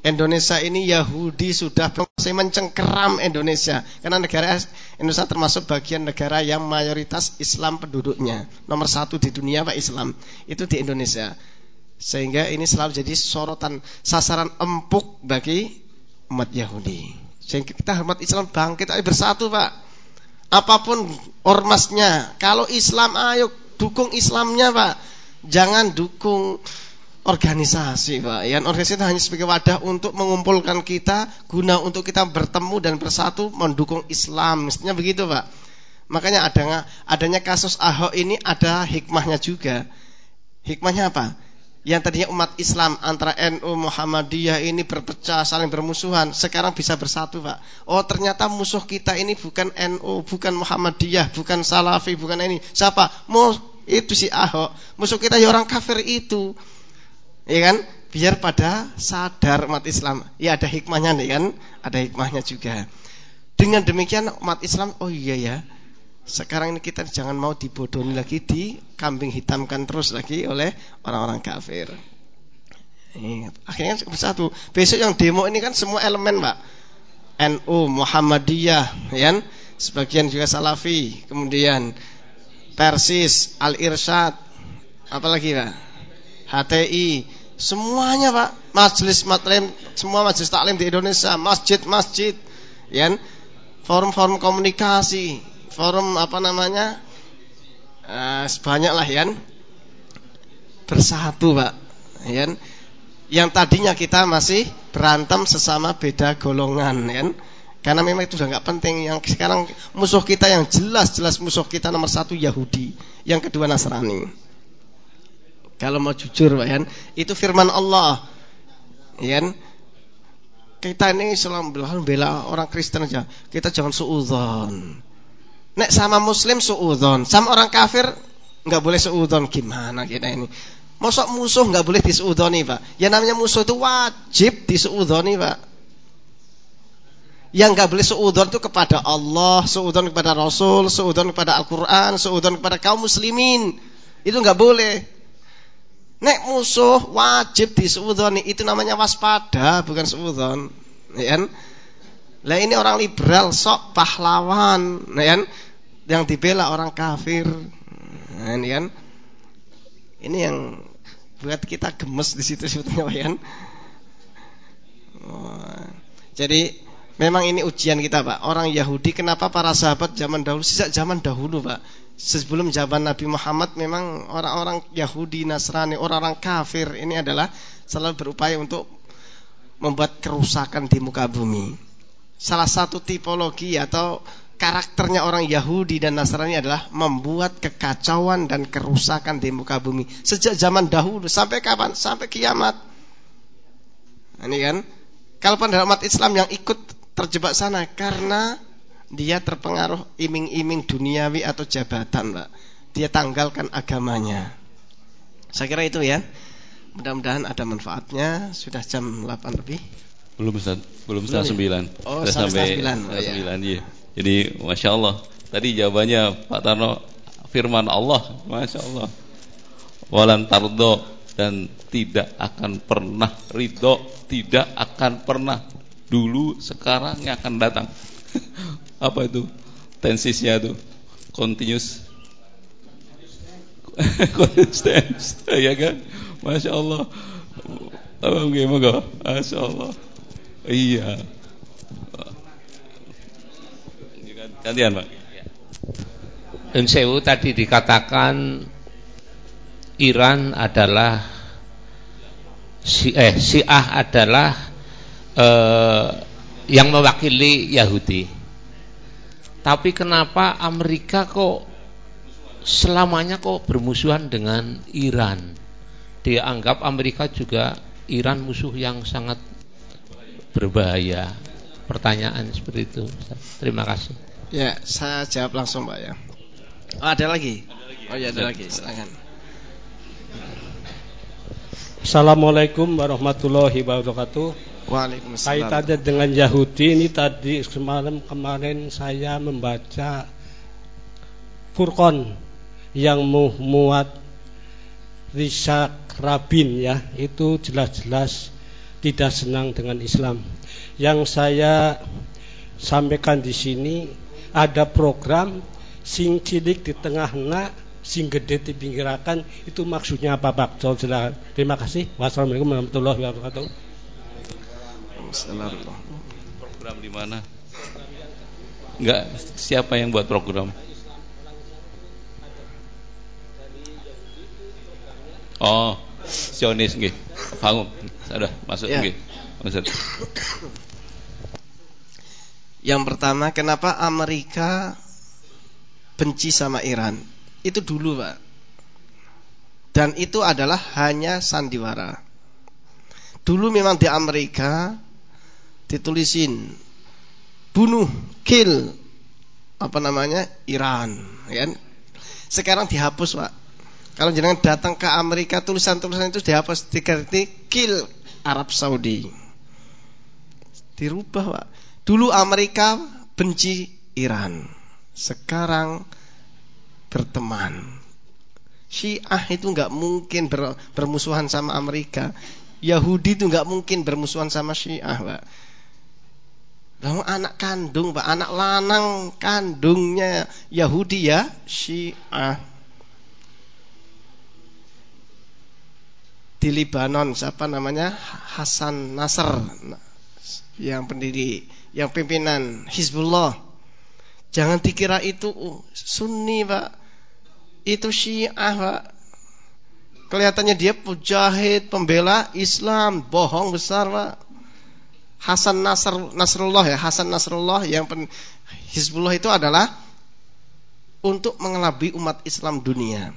Indonesia ini Yahudi sudah saya mencengkeram Indonesia. Karena negara Indonesia termasuk bagian negara yang mayoritas Islam penduduknya. Nomor satu di dunia Pak Islam. Itu di Indonesia. Sehingga ini selalu jadi sorotan sasaran empuk bagi umat Yahudi. Sehingga kita umat Islam bangkit ayo bersatu Pak. Apa pun ormasnya. Kalau Islam ayo dukung Islamnya Pak. Jangan dukung organisasi, Pak. Yang organisasi itu hanya sebagai wadah untuk mengumpulkan kita guna untuk kita bertemu dan bersatu mendukung Islam. Mestinya begitu, Pak. Makanya adanya adanya kasus Ahok ini ada hikmahnya juga. Hikmahnya apa? Yang tadinya umat Islam antara NU Muhammadiyah ini berpecah, saling bermusuhan, sekarang bisa bersatu, Pak. Oh, ternyata musuh kita ini bukan NU, bukan Muhammadiyah, bukan Salafi, bukan ini. Siapa? itu si Ahok musuh kita ya orang kafir itu ya kan? Biar pada sadar umat Islam. Ya ada hikmahnya nih kan? Ada hikmahnya juga. Dengan demikian umat Islam oh iya ya. Sekarang ini kita jangan mau dibodohi lagi di kambing hitamkan terus lagi oleh orang-orang kafir. Akhirnya bersatu besok yang demo ini kan semua elemen pak. NU Muhammadiyah ya kan? Sebagian juga Salafi kemudian Persis, Al-Irsyad, apalagi Pak? HTI, semuanya Pak, majelis matlim, semua majelis taklim di Indonesia, masjid-masjid, ya, kan? forum-forum komunikasi, forum apa namanya, uh, sebanyak lah ya, kan? bersatu Pak, ya, kan? yang tadinya kita masih berantem sesama beda golongan, ya? Karena memang itu sudah nggak penting. Yang sekarang musuh kita yang jelas-jelas musuh kita nomor satu Yahudi, yang kedua Nasrani. Kalau mau jujur, Pak Yan, itu firman Allah. Yan, kita ini selalu bela orang Kristen aja. Kita jangan suudzon. Nek sama Muslim suudzon, sama orang kafir nggak boleh suudzon. Gimana kita ini? Masuk musuh nggak boleh disuudzoni, Pak. Yang namanya musuh itu wajib disuudzoni, Pak. Yang nggak boleh seudon itu kepada Allah, seudon kepada Rasul, seudon kepada Al-Quran, seudon kepada kaum muslimin. Itu nggak boleh. Nek musuh wajib diseudoni, itu namanya waspada, bukan seudon. Ya kan? Lah ini orang liberal, sok pahlawan, ya? Yang dibela orang kafir. Nah, ini yang buat kita gemes di situ sebetulnya, ya. Jadi Memang ini ujian kita Pak Orang Yahudi kenapa para sahabat zaman dahulu Sejak zaman dahulu Pak Sebelum zaman Nabi Muhammad Memang orang-orang Yahudi, Nasrani Orang-orang kafir ini adalah Selalu berupaya untuk Membuat kerusakan di muka bumi. Salah satu tipologi atau Karakternya orang Yahudi dan Nasrani adalah Membuat kekacauan dan kerusakan di muka bumi. Sejak zaman dahulu Sampai kapan? Sampai kiamat. Ini kan? Kalau pada Islam yang ikut terjebak sana karena dia terpengaruh iming-iming duniawi atau jabatan, Pak. Dia tanggalkan agamanya. Saya kira itu ya. Mudah-mudahan ada manfaatnya. Sudah jam 8 lebih. Belum Ustaz, belum setengah ya? sembilan. Oh, Sudah sampai sembilan. Oh, iya. sembilan, iya. Jadi, masya Allah. Tadi jawabannya Pak Tarno firman Allah, masya Allah. Walan tardo dan tidak akan pernah ridho, tidak akan pernah dulu, sekarang yang akan datang. Apa itu? Tensisnya itu continuous continuous ya kan? Masya Allah. Apa gimana? Masya Allah. Iya. Gantian Pak. Unsewu tadi dikatakan Iran adalah si eh Syiah adalah eh, yang mewakili Yahudi. Tapi kenapa Amerika kok selamanya kok bermusuhan dengan Iran? Dia anggap Amerika juga Iran musuh yang sangat berbahaya. Pertanyaan seperti itu. Terima kasih. Ya, saya jawab langsung, Pak ya. Oh, ada lagi? Oh ya, ada lagi. Silakan. Assalamualaikum warahmatullahi wabarakatuh. Waalaikumsalam. Kaitannya dengan Yahudi ini tadi semalam kemarin saya membaca Furqan yang muat Risak Rabin ya itu jelas-jelas tidak senang dengan Islam. Yang saya sampaikan di sini ada program sing cilik di tengah nak sing gede di pinggirakan itu maksudnya apa Pak? Terima kasih. Wassalamualaikum warahmatullahi wabarakatuh. Program di mana? Enggak, siapa yang buat program? Oh, Sionis nggih. Paham. Sudah masuk ya. nggih. Maksud. Yang pertama, kenapa Amerika benci sama Iran? Itu dulu, Pak. Dan itu adalah hanya sandiwara. Dulu memang di Amerika ditulisin. Bunuh kill apa namanya Iran ya kan? Sekarang dihapus Pak. Kalau jangan datang ke Amerika tulisan-tulisan itu dihapus diganti kill Arab Saudi. Dirubah Pak. Dulu Amerika benci Iran sekarang berteman. Syiah itu nggak mungkin ber, bermusuhan sama Amerika. Yahudi itu nggak mungkin bermusuhan sama Syiah Pak kamu anak kandung, Pak, anak lanang kandungnya Yahudi ya, Syiah. Di Libanon siapa namanya? Hasan Nasr yang pendiri, yang pimpinan Hizbullah. Jangan dikira itu Sunni, Pak. Itu Syiah, Pak. Kelihatannya dia pujahid, pembela Islam, bohong besar, Pak. Hasan Nasr Nasrullah ya, Hasan Nasrullah yang pen, Hizbullah itu adalah untuk mengelabui umat Islam dunia.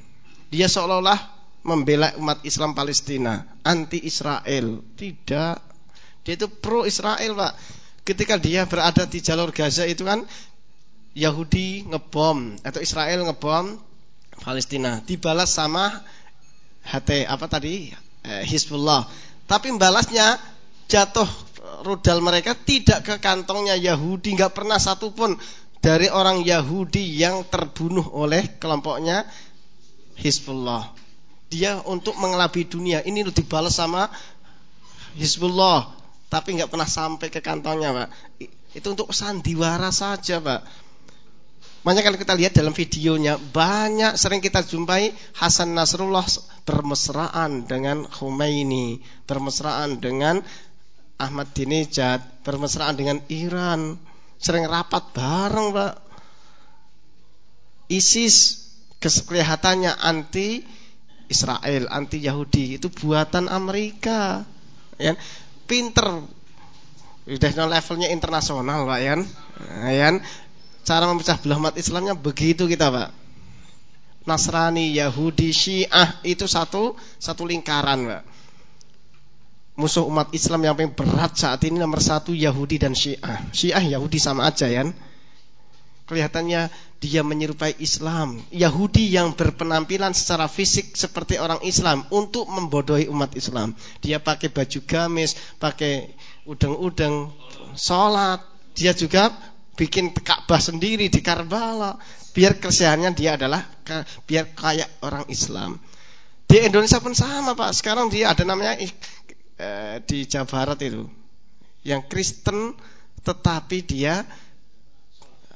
Dia seolah-olah membela umat Islam Palestina, anti Israel. Tidak. Dia itu pro Israel, Pak. Ketika dia berada di jalur Gaza itu kan Yahudi ngebom atau Israel ngebom Palestina, dibalas sama HT apa tadi? Eh, Hizbullah. Tapi balasnya jatuh rudal mereka tidak ke kantongnya Yahudi, nggak pernah satupun dari orang Yahudi yang terbunuh oleh kelompoknya Hizbullah. Dia untuk mengelabui dunia ini dibalas sama Hizbullah, tapi nggak pernah sampai ke kantongnya, Pak. Itu untuk sandiwara saja, Pak. Makanya kalau kita lihat dalam videonya banyak sering kita jumpai Hasan Nasrullah bermesraan dengan Khomeini, bermesraan dengan Ahmadinejad bermesraan dengan Iran, sering rapat bareng, Pak. ISIS kelihatannya anti Israel, anti Yahudi, itu buatan Amerika. Ya. Pinter. Sudah levelnya internasional, Pak, ya. Ya. Cara memecah belah umat Islamnya begitu kita, Pak. Nasrani, Yahudi, Syiah itu satu satu lingkaran, Pak. Musuh umat Islam yang paling berat saat ini nomor satu Yahudi dan Syiah. Syiah Yahudi sama aja ya. Kelihatannya dia menyerupai Islam. Yahudi yang berpenampilan secara fisik seperti orang Islam untuk membodohi umat Islam. Dia pakai baju gamis, pakai udeng-udeng, sholat. Dia juga bikin Ka'bah sendiri di Karbala biar kesehariannya dia adalah biar kayak orang Islam. Di Indonesia pun sama Pak. Sekarang dia ada namanya eh, di Jawa Barat itu yang Kristen tetapi dia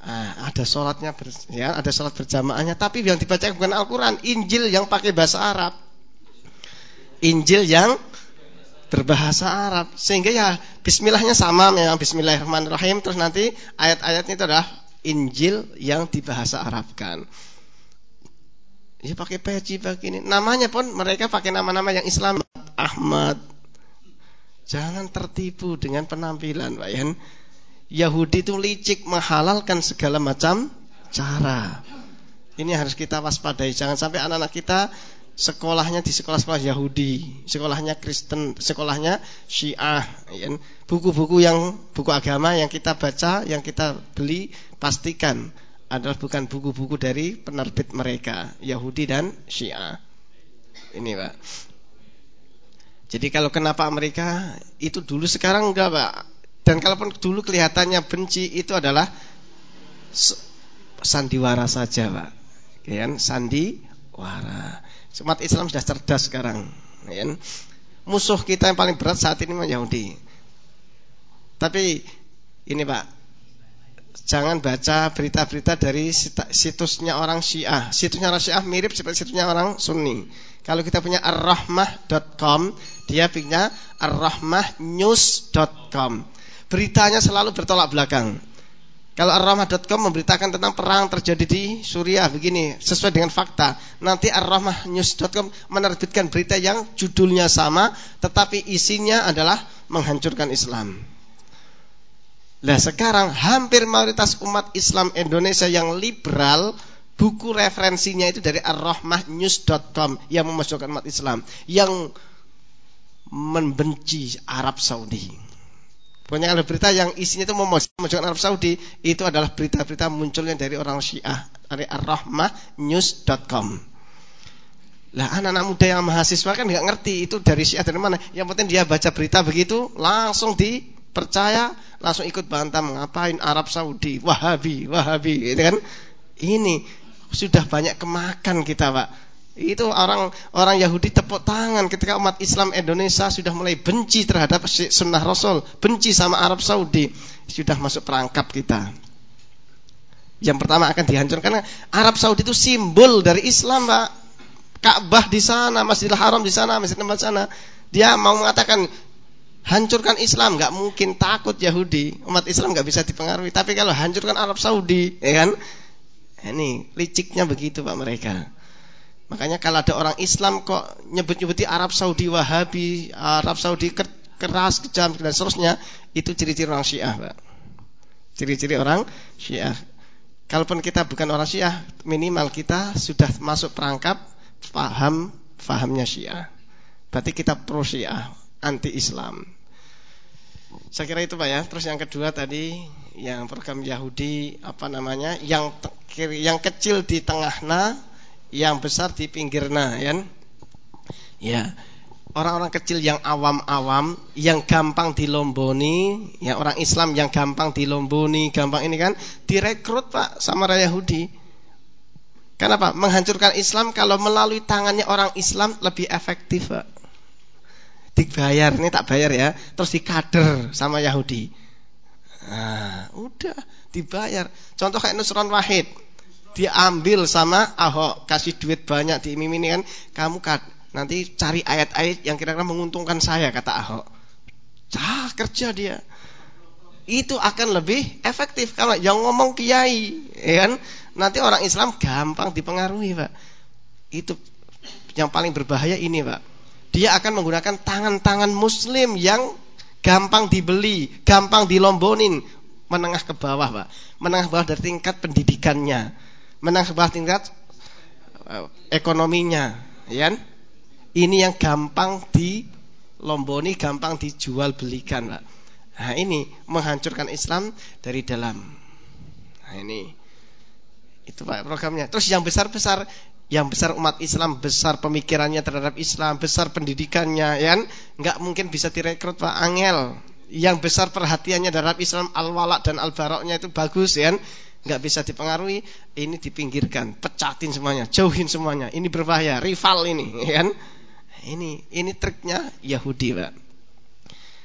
eh, ada sholatnya ber, ya ada sholat berjamaahnya tapi yang dibaca bukan Al-Quran Injil yang pakai bahasa Arab Injil yang berbahasa Arab sehingga ya Bismillahnya sama memang Bismillahirrahmanirrahim terus nanti ayat-ayatnya itu adalah Injil yang dibahasa Arabkan. Ya pakai peci begini. Namanya pun mereka pakai nama-nama yang Islam. Ahmad. Jangan tertipu dengan penampilan, Pak Yan. Yahudi itu licik menghalalkan segala macam cara. Ini harus kita waspadai. Jangan sampai anak-anak kita sekolahnya di sekolah-sekolah Yahudi, sekolahnya Kristen, sekolahnya Syiah. Buku-buku yang buku agama yang kita baca, yang kita beli, pastikan adalah bukan buku-buku dari penerbit mereka, Yahudi dan Syiah. Ini pak. Jadi kalau kenapa Amerika itu dulu sekarang enggak pak. Dan kalaupun dulu kelihatannya benci itu adalah sandiwara saja pak. Kan sandiwara. Umat Islam sudah cerdas sekarang. Ya. Musuh kita yang paling berat saat ini Yahudi. Tapi ini Pak, jangan baca berita-berita dari situsnya orang Syiah. Situsnya orang Syiah mirip seperti situsnya orang Sunni. Kalau kita punya arrahmah.com, dia punya arrahmahnews.com. Beritanya selalu bertolak belakang. Kalau Ar-Rahmah.com memberitakan tentang perang terjadi di Suriah begini, sesuai dengan fakta. Nanti Ar-Rahmahnews.com menerbitkan berita yang judulnya sama, tetapi isinya adalah menghancurkan Islam. Nah sekarang hampir mayoritas umat Islam Indonesia yang liberal buku referensinya itu dari ar-rahmahnews.com yang memasukkan umat Islam yang membenci Arab Saudi. Pokoknya ada berita yang isinya itu memojokkan Arab Saudi itu adalah berita-berita munculnya dari orang Syiah dari arrahmahnews.com. Lah anak-anak muda yang mahasiswa kan nggak ngerti itu dari Syiah dari mana. Yang penting dia baca berita begitu langsung dipercaya, langsung ikut bantah ngapain Arab Saudi, Wahabi, Wahabi, gitu kan. Ini sudah banyak kemakan kita, Pak itu orang orang Yahudi tepuk tangan ketika umat Islam Indonesia sudah mulai benci terhadap sunnah Rasul, benci sama Arab Saudi, sudah masuk perangkap kita. Yang pertama akan dihancurkan Arab Saudi itu simbol dari Islam, Pak. Ka'bah di sana, Masjidil Haram di sana, Masjid tempat sana. Dia mau mengatakan hancurkan Islam, nggak mungkin takut Yahudi. Umat Islam nggak bisa dipengaruhi. Tapi kalau hancurkan Arab Saudi, ya kan? Ini liciknya begitu Pak mereka. Makanya kalau ada orang Islam kok nyebut-nyebuti Arab Saudi Wahabi, Arab Saudi keras, kejam dan seterusnya, itu ciri-ciri orang Syiah, Pak. Ciri-ciri orang Syiah. Kalaupun kita bukan orang Syiah, minimal kita sudah masuk perangkap paham fahamnya Syiah. Berarti kita pro Syiah, anti Islam. Saya kira itu Pak ya. Terus yang kedua tadi yang program Yahudi apa namanya? Yang yang kecil di tengahnya yang besar di pinggirnya ya. Ya. Orang-orang kecil yang awam-awam, yang gampang dilomboni, ya orang Islam yang gampang dilomboni, gampang ini kan direkrut Pak sama Raya Yahudi. Kenapa? Menghancurkan Islam kalau melalui tangannya orang Islam lebih efektif, Pak. Dibayar, ini tak bayar ya, terus dikader sama Yahudi. Nah, udah dibayar. Contoh kayak Nusron Wahid diambil sama Ahok kasih duit banyak di ini kan kamu kat, nanti cari ayat-ayat yang kira-kira menguntungkan saya kata Ahok Cah kerja dia. Itu akan lebih efektif kalau yang ngomong kiai, ya kan? Nanti orang Islam gampang dipengaruhi, Pak. Itu yang paling berbahaya ini, Pak. Dia akan menggunakan tangan-tangan muslim yang gampang dibeli, gampang dilombonin, menengah ke bawah, Pak. Menengah ke bawah dari tingkat pendidikannya, menengah ke bawah tingkat ekonominya, ya kan? Ini yang gampang dilomboni, gampang dijual belikan, Pak. Nah ini menghancurkan Islam dari dalam. Nah ini itu pak programnya. Terus yang besar-besar, yang besar umat Islam, besar pemikirannya terhadap Islam, besar pendidikannya, ya kan? Nggak mungkin bisa direkrut pak Angel. Yang besar perhatiannya terhadap Islam, al-walak dan al-baroknya itu bagus, ya kan? Nggak bisa dipengaruhi, ini dipinggirkan, pecatin semuanya, jauhin semuanya. Ini berbahaya, rival ini, ya kan? Ini ini triknya Yahudi, pak.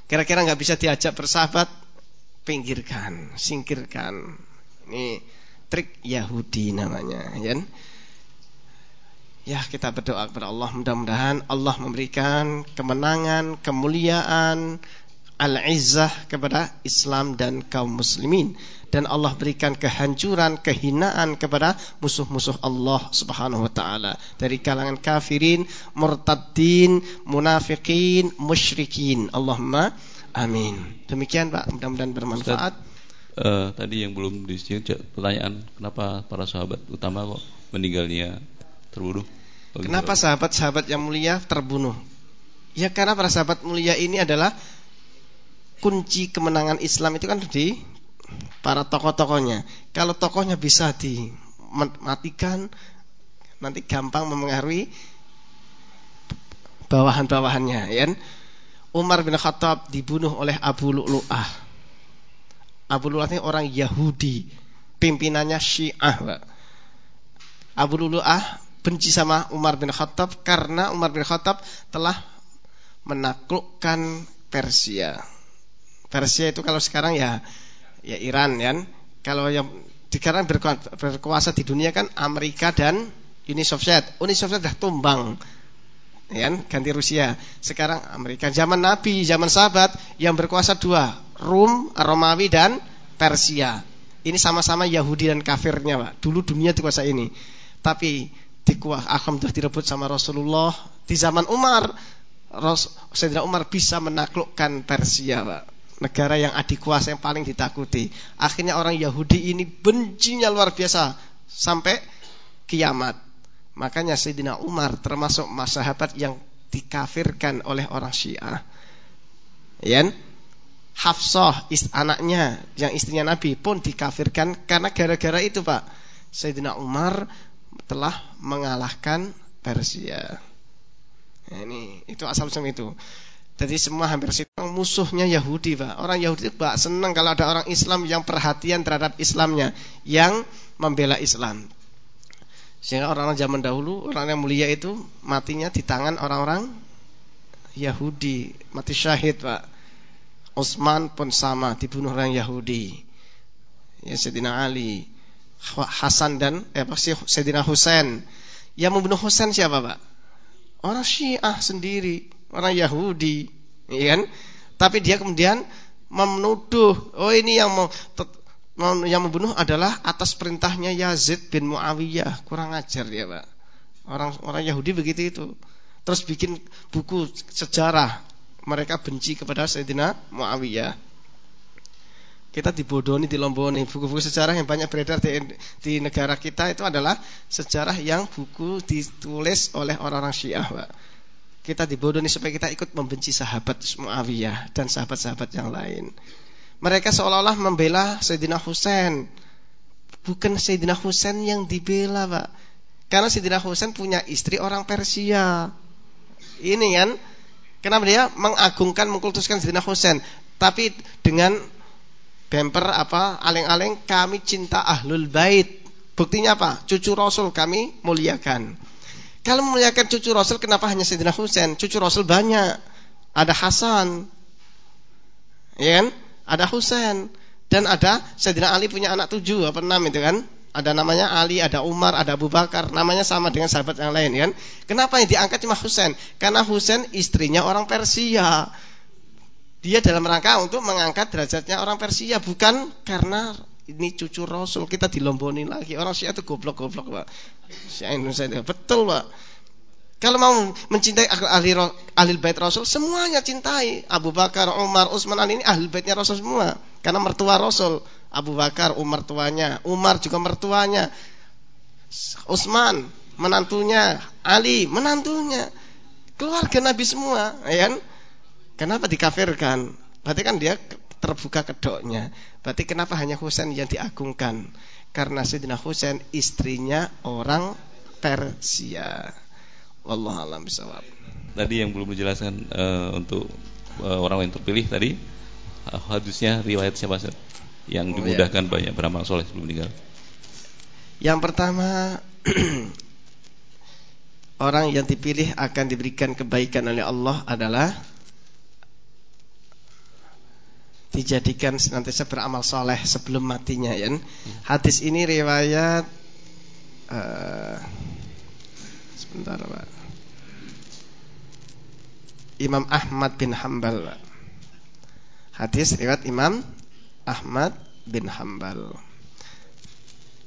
Kira-kira nggak bisa diajak bersahabat, pinggirkan, singkirkan. Ini trik Yahudi namanya, ya. Ya kita berdoa kepada Allah mudah-mudahan Allah memberikan kemenangan, kemuliaan, al-izzah kepada Islam dan kaum muslimin dan Allah berikan kehancuran, kehinaan kepada musuh-musuh Allah Subhanahu wa taala dari kalangan kafirin, murtaddin, munafikin, musyrikin. Allahumma amin. Demikian Pak, mudah-mudahan bermanfaat. Ustaz, uh, tadi yang belum disinggung pertanyaan kenapa para sahabat utama kok meninggalnya terbunuh? Bagi kenapa sahabat-sahabat yang mulia terbunuh? Ya karena para sahabat mulia ini adalah kunci kemenangan Islam itu kan di para tokoh-tokohnya. Kalau tokohnya bisa dimatikan, nanti gampang memengaruhi bawahan-bawahannya, ya. Kan? Umar bin Khattab dibunuh oleh Abu Lu'lu'ah. Abu Lu'lu'ah ini orang Yahudi, pimpinannya Syiah. Abu Lu'lu'ah benci sama Umar bin Khattab karena Umar bin Khattab telah menaklukkan Persia. Persia itu kalau sekarang ya ya Iran ya. Kalau yang sekarang berkuasa di dunia kan Amerika dan Uni Soviet. Uni Soviet sudah tumbang. Ya, ganti Rusia. Sekarang Amerika zaman Nabi, zaman sahabat yang berkuasa dua, Rum, Romawi dan Persia. Ini sama-sama Yahudi dan kafirnya, Pak. Dulu dunia dikuasai ini. Tapi dikuah alhamdulillah direbut sama Rasulullah di zaman Umar. Sayyidina Umar bisa menaklukkan Persia, Pak negara yang adik kuasa yang paling ditakuti. Akhirnya orang Yahudi ini bencinya luar biasa sampai kiamat. Makanya Sayyidina Umar termasuk masahabat yang dikafirkan oleh orang Syiah. Ya. Hafsah ist anaknya yang istrinya Nabi pun dikafirkan karena gara-gara itu, Pak. Sayyidina Umar telah mengalahkan Persia. Nah, ini itu asal usul itu. Jadi semua hampir semua musuhnya Yahudi, Pak. Orang Yahudi itu Pak senang kalau ada orang Islam yang perhatian terhadap Islamnya, yang membela Islam. Sehingga orang-orang zaman dahulu, orang yang mulia itu matinya di tangan orang-orang Yahudi, mati syahid, Pak. Utsman pun sama dibunuh orang Yahudi. Ya Sayyidina Ali, Hasan dan eh apa sih Sayyidina Husain. Yang membunuh Husain siapa, Pak? Orang Syiah sendiri orang Yahudi, ya kan? Tapi dia kemudian menuduh, oh ini yang mau yang membunuh adalah atas perintahnya Yazid bin Muawiyah. Kurang ajar ya, Pak. Orang orang Yahudi begitu itu. Terus bikin buku sejarah. Mereka benci kepada Sayyidina Muawiyah. Kita dibodohi, dilomboni. Buku-buku sejarah yang banyak beredar di, di negara kita itu adalah sejarah yang buku ditulis oleh orang-orang Syiah, Pak kita dibodohi supaya kita ikut membenci sahabat Muawiyah dan sahabat-sahabat yang lain. Mereka seolah-olah membela Sayyidina Husain. Bukan Sayyidina Husain yang dibela, Pak. Karena Sayyidina Husain punya istri orang Persia. Ini kan kenapa dia mengagungkan mengkultuskan Sayyidina Husain, tapi dengan bemper apa aleng-aleng kami cinta ahlul bait. Buktinya apa? Cucu Rasul kami muliakan. Kalau memuliakan cucu Rasul kenapa hanya Sayyidina Husain? Cucu Rasul banyak. Ada Hasan. Ya kan? Ada Husain dan ada Sayyidina Ali punya anak tujuh apa enam itu kan? Ada namanya Ali, ada Umar, ada Abu Bakar, namanya sama dengan sahabat yang lain kan? Kenapa yang diangkat cuma Husain? Karena Husain istrinya orang Persia. Dia dalam rangka untuk mengangkat derajatnya orang Persia bukan karena ini cucu Rasul kita dilombonin lagi. Orang Syiah itu goblok-goblok, Pak. Betul, Pak. Kalau mau mencintai ahli ahli bait Rasul, semuanya cintai. Abu Bakar, Umar, Utsman Ali ini ahli baitnya Rasul semua. Karena mertua Rasul. Abu Bakar, Umar tuanya. Umar juga mertuanya. Utsman, menantunya. Ali, menantunya. Keluarga Nabi semua, ya kan? Kenapa dikafirkan? Berarti kan dia terbuka kedoknya. Berarti kenapa hanya Husain yang diagungkan? Karena Sayyidina Husain istrinya orang Persia. Allah alam bisawab. Tadi yang belum dijelaskan uh, untuk uh, orang yang terpilih tadi uh, hadisnya riwayat siapa sih? Yang oh, dimudahkan ya. banyak beramal soleh sebelum meninggal. Yang pertama orang yang dipilih akan diberikan kebaikan oleh Allah adalah dijadikan senantiasa beramal soleh sebelum matinya ya. Hadis ini riwayat uh, Sebentar Pak. Imam Ahmad bin Hambal. Hadis riwayat Imam Ahmad bin Hambal.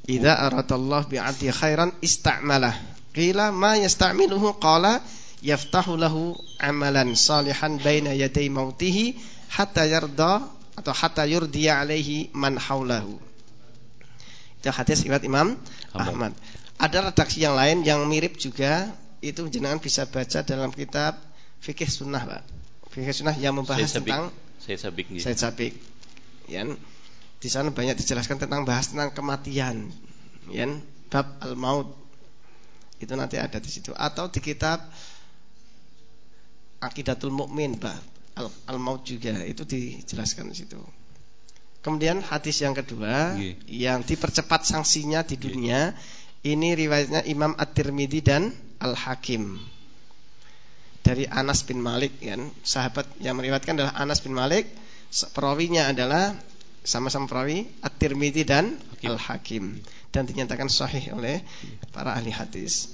Idza aradallah bi'abdi khairan ista'malah. Qila ma yasta'miluhu qala yaftahu lahu amalan salihan baina yaday mautihi hatta yarda atau hatta yurdiya alaihi man haulahu. Itu hadis riwayat Imam Ahmad. Ada redaksi yang lain yang mirip juga itu jenengan bisa baca dalam kitab fikih sunnah, Pak. Fikih sunnah yang membahas saya tentang saya sabik gitu. Saya sabik. Ya. Di sana banyak dijelaskan tentang bahas tentang kematian. Ya. Bab al-maut. Itu nanti ada di situ atau di kitab Aqidatul Mukmin, Pak. Al-maut juga itu dijelaskan di situ. Kemudian hadis yang kedua yeah. yang dipercepat sanksinya di dunia ini riwayatnya Imam At-Tirmidzi dan Al-Hakim. Dari Anas bin Malik kan, sahabat yang meriwayatkan adalah Anas bin Malik, perawinya adalah sama-sama perawi At-Tirmidzi dan Al-Hakim dan dinyatakan sahih oleh para ahli hadis.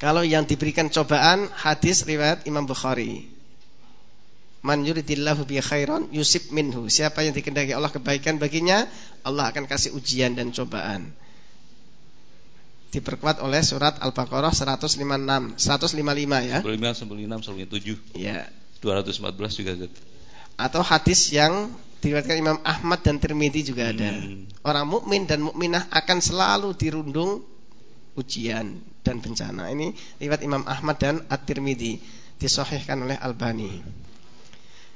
Kalau yang diberikan cobaan hadis riwayat Imam Bukhari. Man yuridillahu bi khairan yusib minhu. Siapa yang dikehendaki Allah kebaikan baginya, Allah akan kasih ujian dan cobaan diperkuat oleh surat Al-Baqarah 156 155 ya. 155 157. Ya. 214 juga gitu. Atau hadis yang diriwayatkan Imam Ahmad dan Tirmidzi juga ada. Hmm. Orang mukmin dan mukminah akan selalu dirundung ujian dan bencana. Ini riwayat Imam Ahmad dan At-Tirmidzi disahihkan oleh Albani.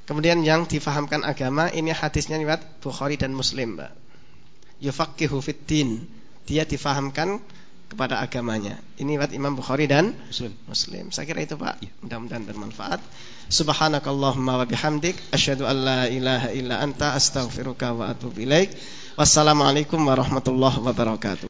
Kemudian yang difahamkan agama ini hadisnya riwayat Bukhari dan Muslim, Mbak. Yufaqihu fid Dia difahamkan kepada agamanya. Ini buat Imam Bukhari dan Muslim. Muslim. Saya kira itu Pak. Ya. Mudah-mudahan bermanfaat. Subhanakallahumma wa bihamdik asyhadu an la ilaha illa anta astaghfiruka wa atubu ilaik. Wassalamualaikum warahmatullahi wabarakatuh.